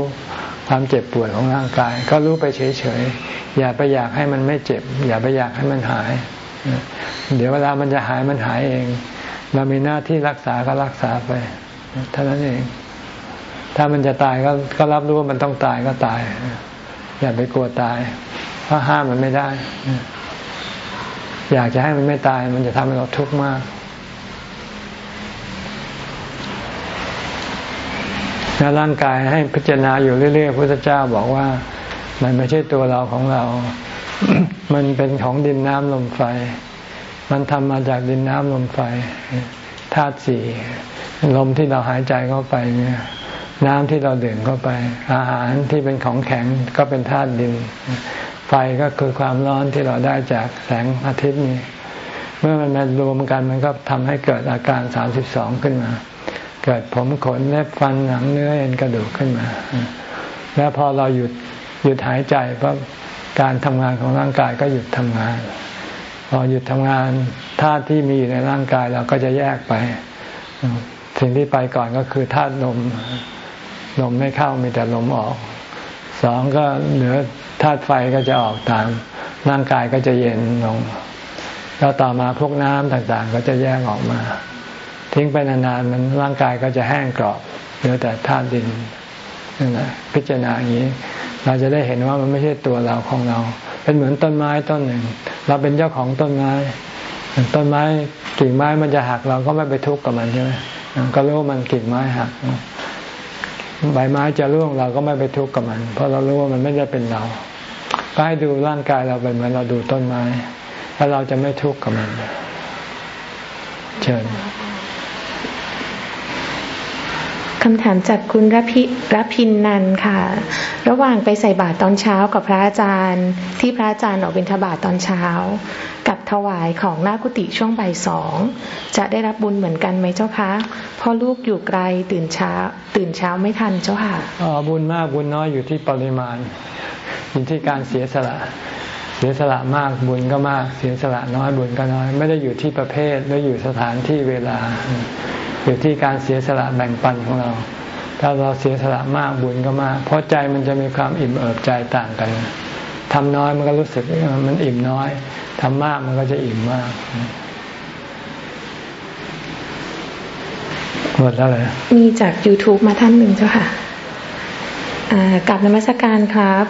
ความเจ็บปวดของร่างกาย ก็รู้ไปเฉยๆอย่าไปอยากให้มันไม่เจ็บ อย่าไปอยากให้มันหาย เดี๋ยวเวลามันจะหายมันหายเอง เรามีหน้าที่รักษาก็รักษาไปเท่านั้นเอง ถ้ามันจะตายก็ก็รับรู้ว่ามันต้องตายก็ตาย อย่าไปกลัวตาย เพราะห้ามมันไม่ได้ อยากจะให้มันไม่ตาย มันจะทำให้เราทุกข์มาก แล้วร่างกายให้พิจารณาอยู่เรื่อยๆพระพุทธเจ้าบอกว่ามันไม่ใช่ตัวเราของเรา มันเป็นของดินน้ำลมไฟ มันทำมาจากดินน้ำลมไฟธาตุสี่ลมที่เราหายใจเข้าไปเนี่ยน้ำที่เราดื่มเข้าไป อาหารที่เป็นของแข็งก็เป็นธาตุดิน ไฟก็คือความร้อนที่เราได้จากแสงอาทิตย์นี้เมื่อมันมารวมกันมันก็ทำให้เกิดอาการสามสิบสองขึ้นมา เกิดผมขนเล็บฟันหนังเนื้อเอ็นกระดูกขึ้นมา แล้วพอเราหยุดหยุดหายใจปั๊บการทำงานของร่างกายก็หยุดทำงาน พอหยุดทำงานธาตุที่มีอยู่ในร่างกายเราก็จะแยกไป สิ่งที่ไปก่อนก็คือธาตุลมลมไม่เข้ามีแต่ลมออก สองก็เหลือธาตุไฟก็จะออกตาม ร่างกายก็จะเย็นลง แล้วต่อมาพวกน้ำต่างๆ ก็จะแยกออกมา ทิ้งไปนานๆมันร่างกายก็จะแห้งกรอบเหลือแต่ธาตุดินนั่นแหละพิจารณาอย่างนี้ เราจะได้เห็นว่ามันไม่ใช่ตัวเราของเรา เป็นเหมือนต้นไม้ต้นหนึ่ง เราเป็นเจ้าของต้นไม้ ต้นไม้กิ่งไม้มันจะหักเราก็ไม่ไปทุกข์กับมันใช่ไหมก็รู้ว่ามันกิ่งไม้หักใบไม้จะร่วงเราก็ไม่ไปทุกข์กับมัน เพราะเรารู้ว่ามันไม่ได้เป็นเราก็ให้ดูร่างกายเราเป็นเหมือนเราดูต้นไม้ แล้วเราจะไม่ทุกข์กับมัน เชิญ คำถามจากคุณรพิรพินนันค่ะ ระหว่างไปใส่บาตรตอนเช้ากับพระอาจารย์ ที่พระอาจารย์ออกบิณฑบาตตอนเช้า กับถวายของหน้ากุฏิช่วงบ่ายสอง จะได้รับบุญเหมือนกันไหมเจ้าคะพราะลูกอยู่ไกลตื่นเช้า ตื่นเช้าไม่ทันเจ้าค่ะอ๋อบุญมากบุญน้อยอยู่ที่ปริมาณอยู่ที่การเสียสละเสียสละมากบุญก็มาก เสียสละน้อยบุญก็น้อย ไม่ได้อยู่ที่ประเภทหรืออยู่สถานที่เวลา อยู่ที่การเสียสละแบ่งปันของเรา ถ้าเราเสียสละมากบุญก็มาก เพราะใจมันจะมีความอิ่มเอิบใจต่างกันทำน้อยมันก็รู้สึกมันอิ่มน้อยทำมากมันก็จะอิ่มมากหมดแล้วเลยมีจาก YouTube มาท่านหนึ่งเจ้าค่ะกับนมัสการครับ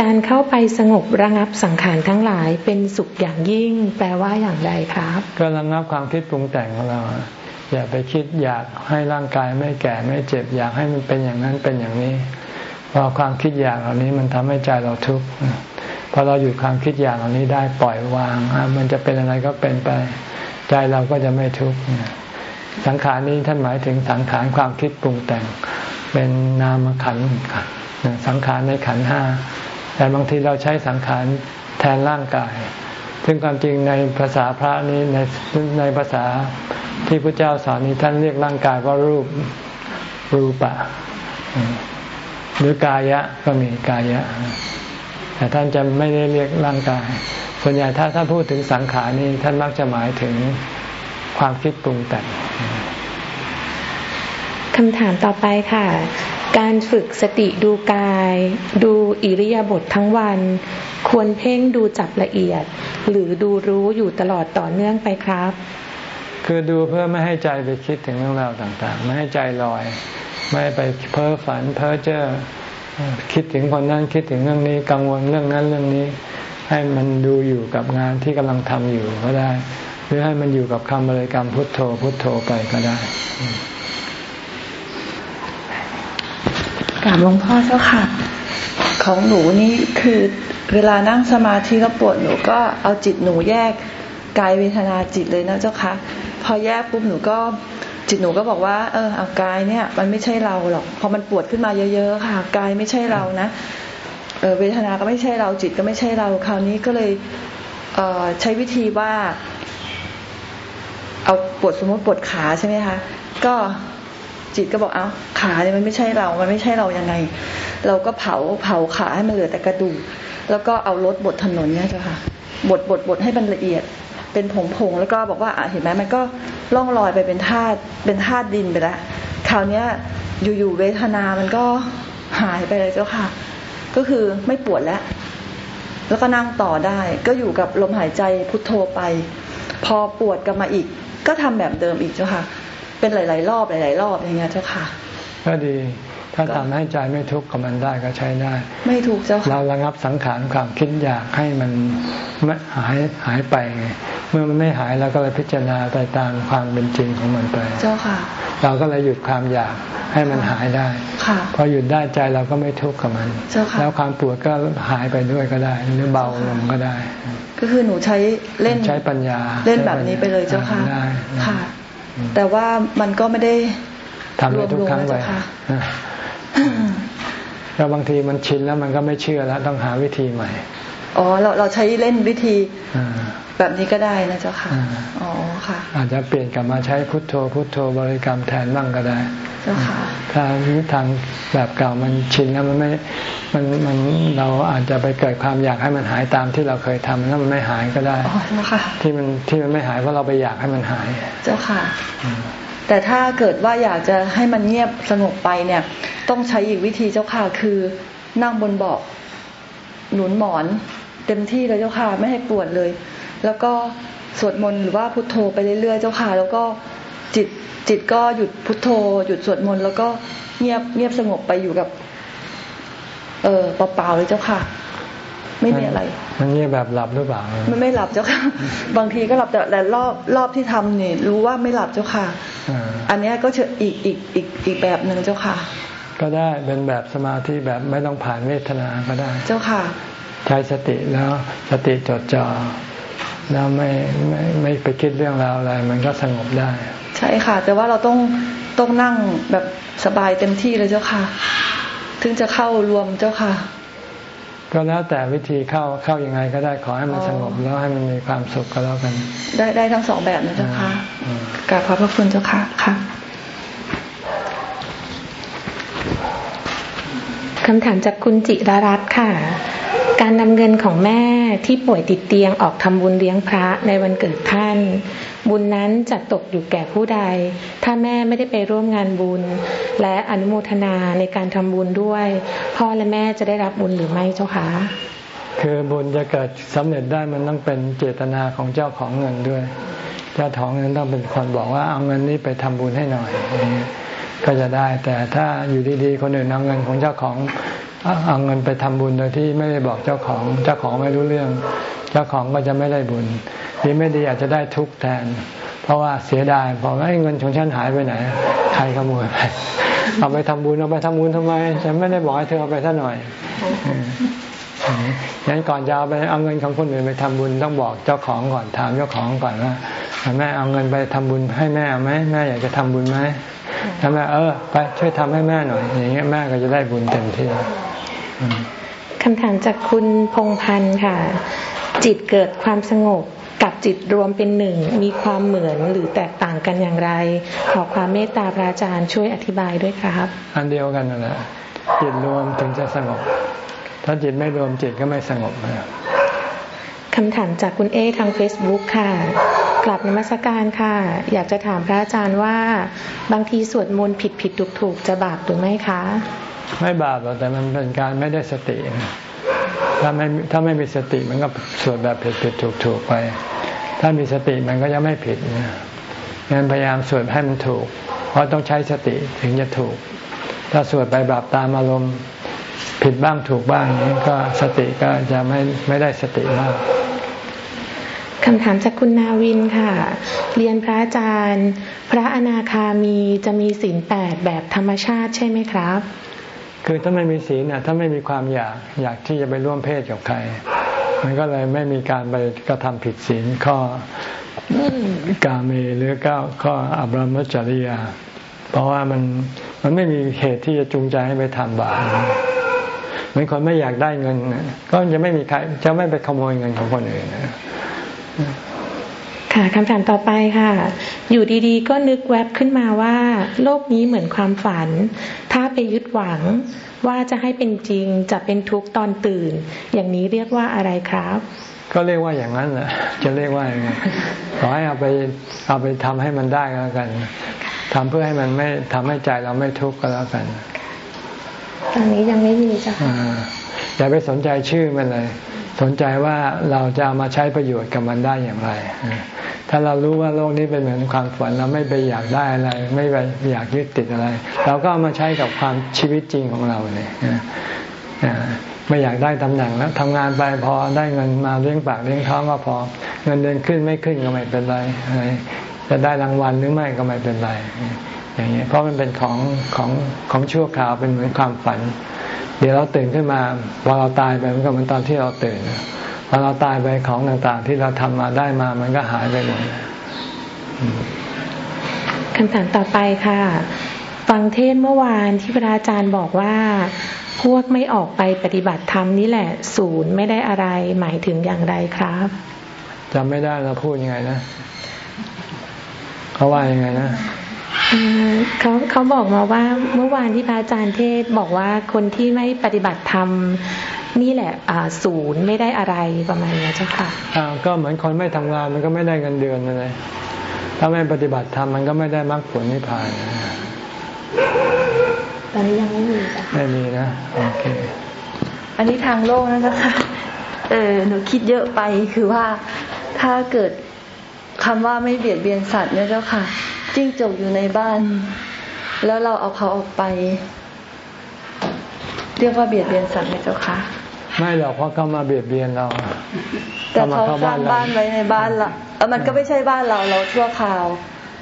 การเข้าไปสงบระงับสังขารทั้งหลายเป็นสุขอย่างยิ่ง แปลว่าอย่างไรครับ ก็ระงับความคิดปรุงแต่งของเรา อย่าไปคิดอยากให้ร่างกายไม่แก่ไม่เจ็บ อยากให้มันเป็นอย่างนั้นเป็นอย่างนี้พอความคิดอยากเหล่านี้มันทำให้ใจเราทุกข์พอเราหยุดความคิดอยากเหล่านี้ได้ปล่อยวาง มันจะเป็นอะไรก็เป็นไป ใจเราก็จะไม่ทุกข์สังขารนี้ท่านหมายถึงสังขารความคิดปรุงแต่ง เป็นนามขันสังขารในขันห้าแต่บางทีเราใช้สังขารแทนร่างกาย ซึ่งความจริงในภาษาพระนี้ในในภาษา ที่พระเจ้าสอนนี้ท่านเรียกร่างกายว่ารูปรูปะ หรือกายะก็มีกายะ แต่ท่านจะไม่ได้เรียกร่างกาย ส่วนใหญ่ถ้าท่านพูดถึงสังขารนี้ท่านมักจะหมายถึงความคิดปรุงแต่งคำถามต่อไปค่ะ การฝึกสติดูกาย ดูอิริยาบถททั้งวัน ควรเพ่งดูจับละเอียด หรือดูรู้อยู่ตลอดต่อเนื่องไปครับ คือดูเพื่อไม่ให้ใจไปคิดถึงเรื่องราวต่างๆ ไม่ให้ใจลอย ไม่ไปเพ้อฝันเพ้อเจ้อคิดถึงคนนั้นคิดถึงเรื่องนี้กังวลเรื่องนั้นเรื่องนี้ ให้มันดูอยู่กับงานที่กำลังทำอยู่ก็ได้ หรือให้มันอยู่กับคำบริกรรมพุทโธพุทโธไปก็ได้กราบหลวงพ่อเจ้าค่ะ ของหนูนี่คือเวลานั่งสมาธิแล้วปวดหนูก็เอาจิตหนูแยกกายเวทนาจิตเลยนะเจ้าค่ะ พอแยกปุ๊บหนูก็จิตหนูก็บอกว่า เอออากายเนี่ย มันไม่ใช่เราหรอก พอมันปวดขึ้นมาเยอะๆค่ะกายไม่ใช่เรานะเออเวทนาก็ไม่ใช่เราจิตก็ไม่ใช่เรา คราวนี้ก็เลยเออใช้วิธีว่า เอาปวดสมมติปวดขาใช่ไหมคะก็จิตก็บอกเอาขาเนี่ยมันไม่ใช่เรา มันไม่ใช่เรายังไง เราก็เผาเผาขาให้มันเหลือแต่กระดูกแล้วก็เอารถบดถนนเนี่ยเจ้าค่ะบดบดบดให้มันละเอียด เป็นผงผงแล้วก็บอกว่าอะเห็นไหมมันก็ล่องลอยไปเป็นธาตุเป็นธาตุดินไปแล้วคราวนี้อยู่ๆเวทนามันก็หายไปเลยเจ้าค่ะ ก็คือไม่ปวดแล้ว แล้วก็นั่งต่อได้ ก็อยู่กับลมหายใจพุทโธไป พอปวดกลับมาอีก ก็ทำแบบเดิมอีกเจ้าค่ะ เป็นหลาย ๆ รอบหลาย ๆ รอบอย่างเงี้ยเจ้าค่ะ ก็ดี ถ้าทำให้ใจไม่ทุกข์กับมันได้ก็ใช้ได้ ไม่ทุกข์เจ้าค่ะเราระงับสังขารความคิดอยากให้มันหายหายไปมื่อมันไม่หายเราก็เลยพิจารณาไปตามความเป็นจริงของมันไป เจ้าค่ะ เราก็เลยหยุดความอยากให้มันหายได้ค่ะพอหยุดได้ใจเราก็ไม่ทุกข์กับมัน เจ้าค่ะ แล้วความปวดก็หายไปด้วยก็ได้หรือเบาลงก็ได้ ก็คือหนูใช้เล่นใช้ปัญญา เล่นแบบนี้ไปเลยเจ้าค่ะได้ค่ะ แต่ว่ามันก็ไม่ได้ทำให้ทุกครั้งไป รวมๆนะเจ้าค่ะแล้วบางทีมันชินแล้วมันก็ไม่เชื่อแล้วต้องหาวิธีใหม่ อ๋อเราเราใช้เล่นวิธีอ่าแบบนี้ก็ได้นะเจ้าค่ะอ่าอ๋อค่ะ อาจจะเปลี่ยนกลับมาใช้พุทโธ พุทโธบริกรรมแทนบ้างก็ได้ เจ้าค่ะถ้าทางแบบเก่ามันชินแล้วมันไม่ มันมันเราอาจจะไปเกิดความอยากให้มันหายตามที่เราเคยทำแล้วมันไม่หายก็ได้ อ๋อเจ้าค่ะ ที่มันที่มันไม่หายเพราะเราไปอยากให้มันหาย เจ้าค่ะ แต่ถ้าเกิดว่าอยากจะให้มันเงียบสงบไปเนี่ย ต้องใช้อีกวิธีเจ้าค่ะคือนั่งบนเบาะหนุนหมอน เต็มที่เลยเจ้าค่ะไม่ให้ปวดเลย แล้วก็สวดมนต์หรือว่าพุทโธไปเรื่อยๆเจ้าค่ะ แล้วก็จิตจิตก็หยุดพุทโธ หยุดสวดมนต์แล้วก็เงียบเงียบสงบไปอยู่กับ เออเปล่าๆเลยเจ้าค่ะ ไม่มีอะไร มันเงียบแบบหลับหรือเปล่ามันไม่หลับเจ้าค่ะ บางทีก็หลับแต่แต่รอบรอบที่ทำเนี่ยรู้ว่าไม่หลับเจ้าค่ะอ่าอันเนี้ยก็เชออีกอีกอีกอีกแบบหนึ่งเจ้าค่ะ ก็ได้เป็นแบบสมาธิแบบไม่ต้องผ่านเวทนาก็ได้ เจ้าค่ะ ใช้สติแล้วสติจดจ่อแล้วไม่ไม่ไม่ไปคิดเรื่องราวอะไร มันก็สงบได้ ใช่ค่ะ แต่ว่าเราต้องต้องนั่งแบบสบายเต็มที่เลยเจ้าค่ะ ถึงจะเข้ารวมเจ้าค่ะ ก็แล้วแต่วิธีเข้าเข้ายังไงก็ได้ขอให้มันอ๋อสงบแล้วให้มันมีความสุขก็แล้วกัน ได้ได้ทั้งสองแบบนะเจ้าค่ะอืมกราบขอบพระคุณเจ้าค่ะค่ะคำถามจากคุณจิรารัตน์ค่ะ การนำเงินของแม่ที่ป่วยติดเตียงออกทำบุญเลี้ยงพระในวันเกิดท่าน บุญนั้นจะตกอยู่แก่ผู้ใด ถ้าแม่ไม่ได้ไปร่วมงานบุญ และอนุโมทนาในการทำบุญด้วย พ่อและแม่จะได้รับบุญหรือไม่เจ้าคะคือบุญจะเกิดสำเร็จได้มันต้องเป็นเจตนาของเจ้าของเงินด้วย เจ้าของเงินต้องเป็นคนบอกว่าเอาเงินนี้ไปทำบุญให้หน่อยนี้ก็จะได้ แต่ถ้าอยู่ดีๆคนอื่นเอาเงินของเจ้าของเอาเอาเงินไปทำบุญโดยที่ไม่ได้บอกเจ้าของ เจ้าของไม่รู้เรื่อง เจ้าของก็จะไม่ได้บุญ ดีไม่ดีอาจจะได้ทุกข์แทน เพราะว่าเสียดายบอกว่าเงินของฉันหายไปไหน ใครขโมยไปเอาไปทำบุญเอาไปทำบุญทำไม ฉันไม่ได้บอกให้เธอเอาไปซะหน่อยงั้นก่อนจะเอาไปเอาเงินของคนอื่นไปทำบุญต้องบอกเจ้าของก่อนถามเจ้าของก่อนว่าแม่เอาเงินไปทำบุญให้แม่ไหมแม่อยากจะทำบุญไหมถ้าแม่เออไปช่วยทำให้แม่หน่อย อย่างเงี้ยแม่ก็จะได้บุญเต็มที่คำถามจากคุณพงพันธ์ค่ะ จิตเกิดความสงบ กับจิตรวมเป็นหนึ่ง มีความเหมือนหรือแตกต่างกันอย่างไร ขอความเมตตาพระอาจารย์ช่วยอธิบายด้วยครับ อันเดียวกันนั่นแหละจิตรวมถึงจะสงบ ถ้าจิตไม่รวมจิตก็ไม่สงบนะครับคำถามจากคุณเอทาง Facebook ค่ะ กลับนมัสการค่ะ อยากจะถามพระอาจารย์ว่า บางทีสวดมนต์ผิดผิดถูกถูกๆจะบาปหรือไม่คะ ไม่บาปหรอกแต่มันเป็นการไม่ได้สติ ถ้าไม่ถ้าไม่มีสติมันก็สวดแบบผิดผิดถูกถูกไป ถ้ามีสติมันก็จะไม่ผิดนะงั้นพยายามสวดให้มันถูก เพราะต้องใช้สติถึงจะถูก ถ้าสวดไปแบบตามอารมณ์ ผิดบ้างถูกบ้างนี้ก็สติก็จะไม่ไม่ได้สติมากคำถามจากคุณนาวินค่ะ เรียนพระอาจารย์ พระอนาคามีจะมีศีลแปดแบบธรรมชาติใช่ไหมครับ คือถ้าไม่มีศีลน่ะถ้าไม่มีความอยากอยากที่จะไปร่วมเพศกับใคร มันก็เลยไม่มีการไปกระทำผิดศีลข้อกาเมหรือก้าข้ออับรมจริยา เพราะว่ามันมันไม่มีเหตุที่จะจูงใจให้ไปทำบาปเหมือนคนไม่อยากได้เงิน ก็จะไม่มีใครจะไม่ไปขโมยเงินของคนอื่นนะ ค่ะคำถามต่อไปค่ะ อยู่ดีๆ ก็นึกแวบขึ้นมาว่า โลกนี้เหมือนความฝัน ถ้าไปยึดหวังว่าจะให้เป็นจริงจะเป็นทุกข์ตอนตื่น อย่างนี้เรียกว่าอะไรครับ ก็เรียกว่าอย่างนั้นแหละจะเรียกว่าอย่างไงขอให้เอาไปเอาไปทำให้มันได้ก็แล้วกันทำเพื่อให้มันไม่ทำให้ใจเราไม่ทุกข์ก็แล้วกันตอนนี้ยังไม่มีจ้ะอ่าอย่าไปสนใจชื่อมันเลย สนใจว่าเราจะเอามาใช้ประโยชน์กับมันได้อย่างไรอ่า ถ้าเรารู้ว่าโลกนี้เป็นเหมือนความฝันเราไม่ไปอยากได้อะไร ไม่ไปอยากยึดติดอะไร เราก็เอามาใช้กับความชีวิตจริงของเราเนี่ยไม่อยากได้ตำแหน่งแล้วทำงานไปพอได้เงินมาเลี้ยงปากเลี้ยงท้องก็พอ เงินเดือนขึ้นไม่ขึ้นก็ไม่เป็นไรจะได้รางวัลหรือไม่ก็ไม่เป็นไร อย่างนี้เพราะมันเป็นของของของชั่วคราวเป็นเหมือนความฝัน เดี๋ยวเราตื่นขึ้นมาพอเราตายไปมันก็เหมือนตอนที่เราตื่น อเราตายไปของต่างๆ ที่เราทำมาได้มามันก็หายไปหมดคำถามต่อไปค่ะ ฟังเทศเมื่อวานที่พระอาจารย์บอกว่า พวกไม่ออกไปปฏิบัติธรรมนี่แหละ ศูนย์ไม่ได้อะไรหมายถึงอย่างไรครับจำไม่ได้เราพูดยังไงนะเขาว่ายังไงนะเขาเขาบอกมาว่าเมื่อวานที่พระอาจารย์เทศบอกว่าคนที่ไม่ปฏิบัติธรรม นี่แหละศูนย์ไม่ได้อะไรประมาณนี้เจ้าค่ะก็เหมือนคนไม่ทำงานมันก็ไม่ได้เงินเดือนอะไรถ้าไม่ปฏิบัติธรรมมันก็ไม่ได้มรรคผลนิพพานตอนนี้ยังไม่มีจ้ะไม่มีนะโอเคอันนี้ทางโลกนะจ๊ะค่ะเออหนูคิดเยอะไปคือว่าถ้าเกิดคำว่าไม่เบียดเบียนสัตว์เนี่ยเจ้าค่ะจิ้งจกอยู่ในบ้าน แล้วเราเอาเขาออกไป เรียกว่าเบียดเบียนสัตว์ไหมเจ้าค่ะ ไม่หรอกเพราะเขามาเบียดเบียนเราแต่เขาสร้างบ้านไว้ในบ้านละเออมันก็ไม่ใช่บ้านเราเราชั่วคราว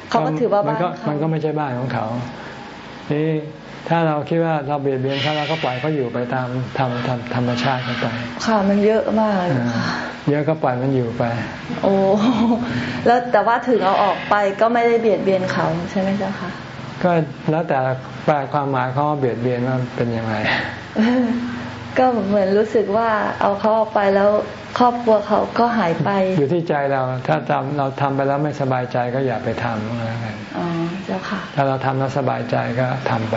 เขาก็ถือว่าบ้านเขามันก็ไม่ใช่บ้านของเขานี่ถ้าเราคิดว่าเราเบียดเบียนเขาเราก็ปล่อยเขาอยู่ไปตามธรรมธรรมชาติเขาไปค่ะมันเยอะมากเยอะก็ปล่อยมันอยู่ไป โอ้แล้วแต่ว่าถึงเอาออกไปก็ไม่ได้เบียดเบียนเขาใช่ไหมเจ้าคะก็แล้วแต่แปลความหมายเขาเบียดเบียนว่าเป็นยังไง ก็เหมือนรู้สึกว่าเอาเขาออกไปแล้วครอบครัวเขาก็หายไป อยู่ที่ใจเราถ้าทำเราทำไปแล้วไม่สบายใจก็อย่าไปทำอะไรกันอ๋อเจ้าค่ะ ถ้าเราทำแล้วสบายใจก็ทำไป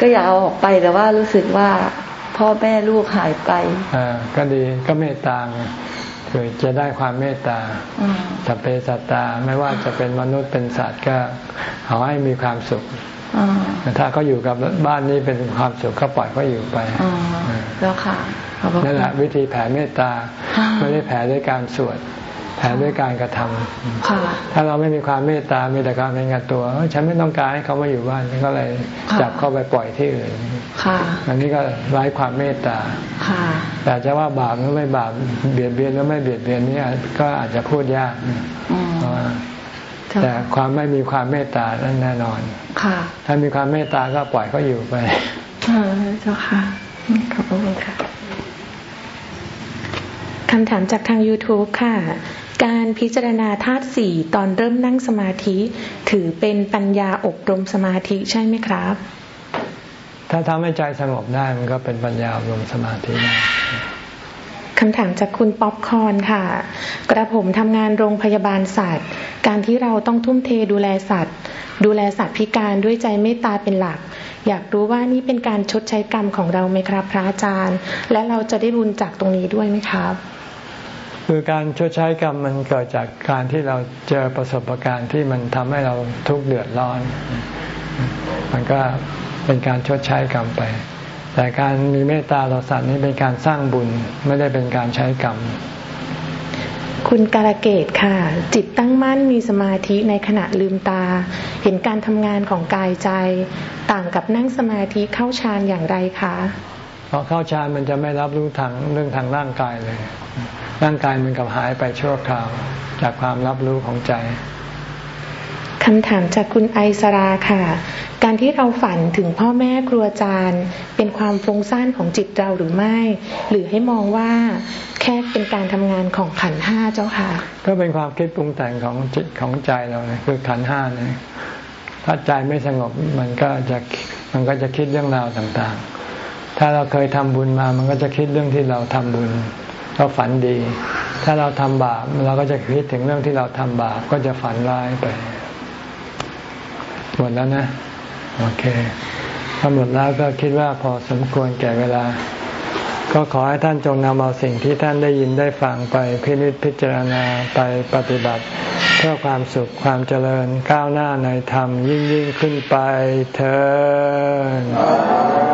ก็อย่าเอาออกไปแต่ว่ารู้สึกว่าพ่อแม่ลูกหายไปอ่าก็ดีก็เมตตาคือจะได้ความเมตตาสัพเพสัตตา ไม่ว่าจะเป็นมนุษย์เป็นสัตว์ก็ขอให้มีความสุข ถ้าเขาอยู่กับบ้านนี้เป็นความสุขเขาปล่อยเขาอยู่ไปแล้วค่ะนั่นแหละวิธีแผ่เมตตาไม่ได้แผ่ด้วยการสวดแผ่ด้วยการกระทำถ้าเราไม่มีความเมตตามีแต่การเป็นงานตัว ฉันไม่ต้องการให้เขามาอยู่บ้านฉันก็เลยจับเข้าไปปล่อยที่อื่นอันนี้ก็ไร้ความเมตตาแต่จะว่าบาปหรือไม่บาปเบียดเบียนหรือไม่เบียดเบียนนี่ก็อาจจะพูดยาก แต่ความไม่มีความเมตตานั้นแน่นอน ค่ะ ถ้ามีความเมตตาก็ปล่อยเขาอยู่ไปเจ้าค่ะ ขอบคุณค่ะคำถามจากทาง YouTube ค่ะ การพิจารณาธาตุสี่ตอนเริ่มนั่งสมาธิ ถือเป็นปัญญาอบรมสมาธิใช่ไหมครับ ถ้าทำให้ใจสงบได้มันก็เป็นปัญญาอบรมสมาธิได้คำถามจากคุณป๊อปคอนค่ะ กระผมทำงานโรงพยาบาลสัตว์ การที่เราต้องทุ่มเทดูแลสัตว์ ดูแลสัตว์พิการด้วยใจเมตตาเป็นหลัก อยากรู้ว่านี่เป็นการชดใช้กรรมของเราไหมครับ พระอาจารย์ และเราจะได้บุญจากตรงนี้ด้วยไหมครับ คือการชดใช้กรรมมันเกิดจากการที่เราเจอประสบการณ์ที่มันทำให้เราทุกข์เดือดร้อน มันก็เป็นการชดใช้กรรมไป แต่การมีเมตตาต่อสัตว์นี้เป็นการสร้างบุญไม่ได้เป็นการใช้กรรม คุณกาลเกตค่ะ จิตตั้งมั่นมีสมาธิในขณะลืมตา เห็นการทำงานของกายใจ ต่างกับนั่งสมาธิเข้าฌานอย่างไรคะพอเข้าฌานมันจะไม่รับรู้ทางเรื่องทางร่างกายเลย ร่างกายมันกับหายไปชั่วคราว จากความรับรู้ของใจ คำถามจากคุณไอสราค่ะ การที่เราฝันถึงพ่อแม่ครูอาจารย์ เป็นความฟุ้งซ่านของจิตเราหรือไม่ หรือให้มองว่าแค่เป็นการทำงานของขันห้าเจ้าค่ะ ก็เป็นความคิดปรุงแต่งของจิตของใจเราเนี่ยคือขันห้าเนี่ยถ้าใจไม่สงบมันก็จะมันก็จะคิดเรื่องราวต่างๆ ถ้าเราเคยทำบุญมามันก็จะคิดเรื่องที่เราทำบุญก็ฝันดี ถ้าเราทำบาปเราก็จะคิดถึงเรื่องที่เราทำบาปก็จะฝันร้ายไป หมดแล้วนะ โอเคถ้าหมดแล้วก็คิดว่าพอสมควรแก่เวลา ก็ขอให้ท่านจงนำเอาสิ่งที่ท่านได้ยินได้ฟังไปพินิจพิจารณาไปปฏิบัติ เพื่อความสุขความเจริญก้าวหน้าในธรรมยิ่งยิ่งขึ้นไปเธอ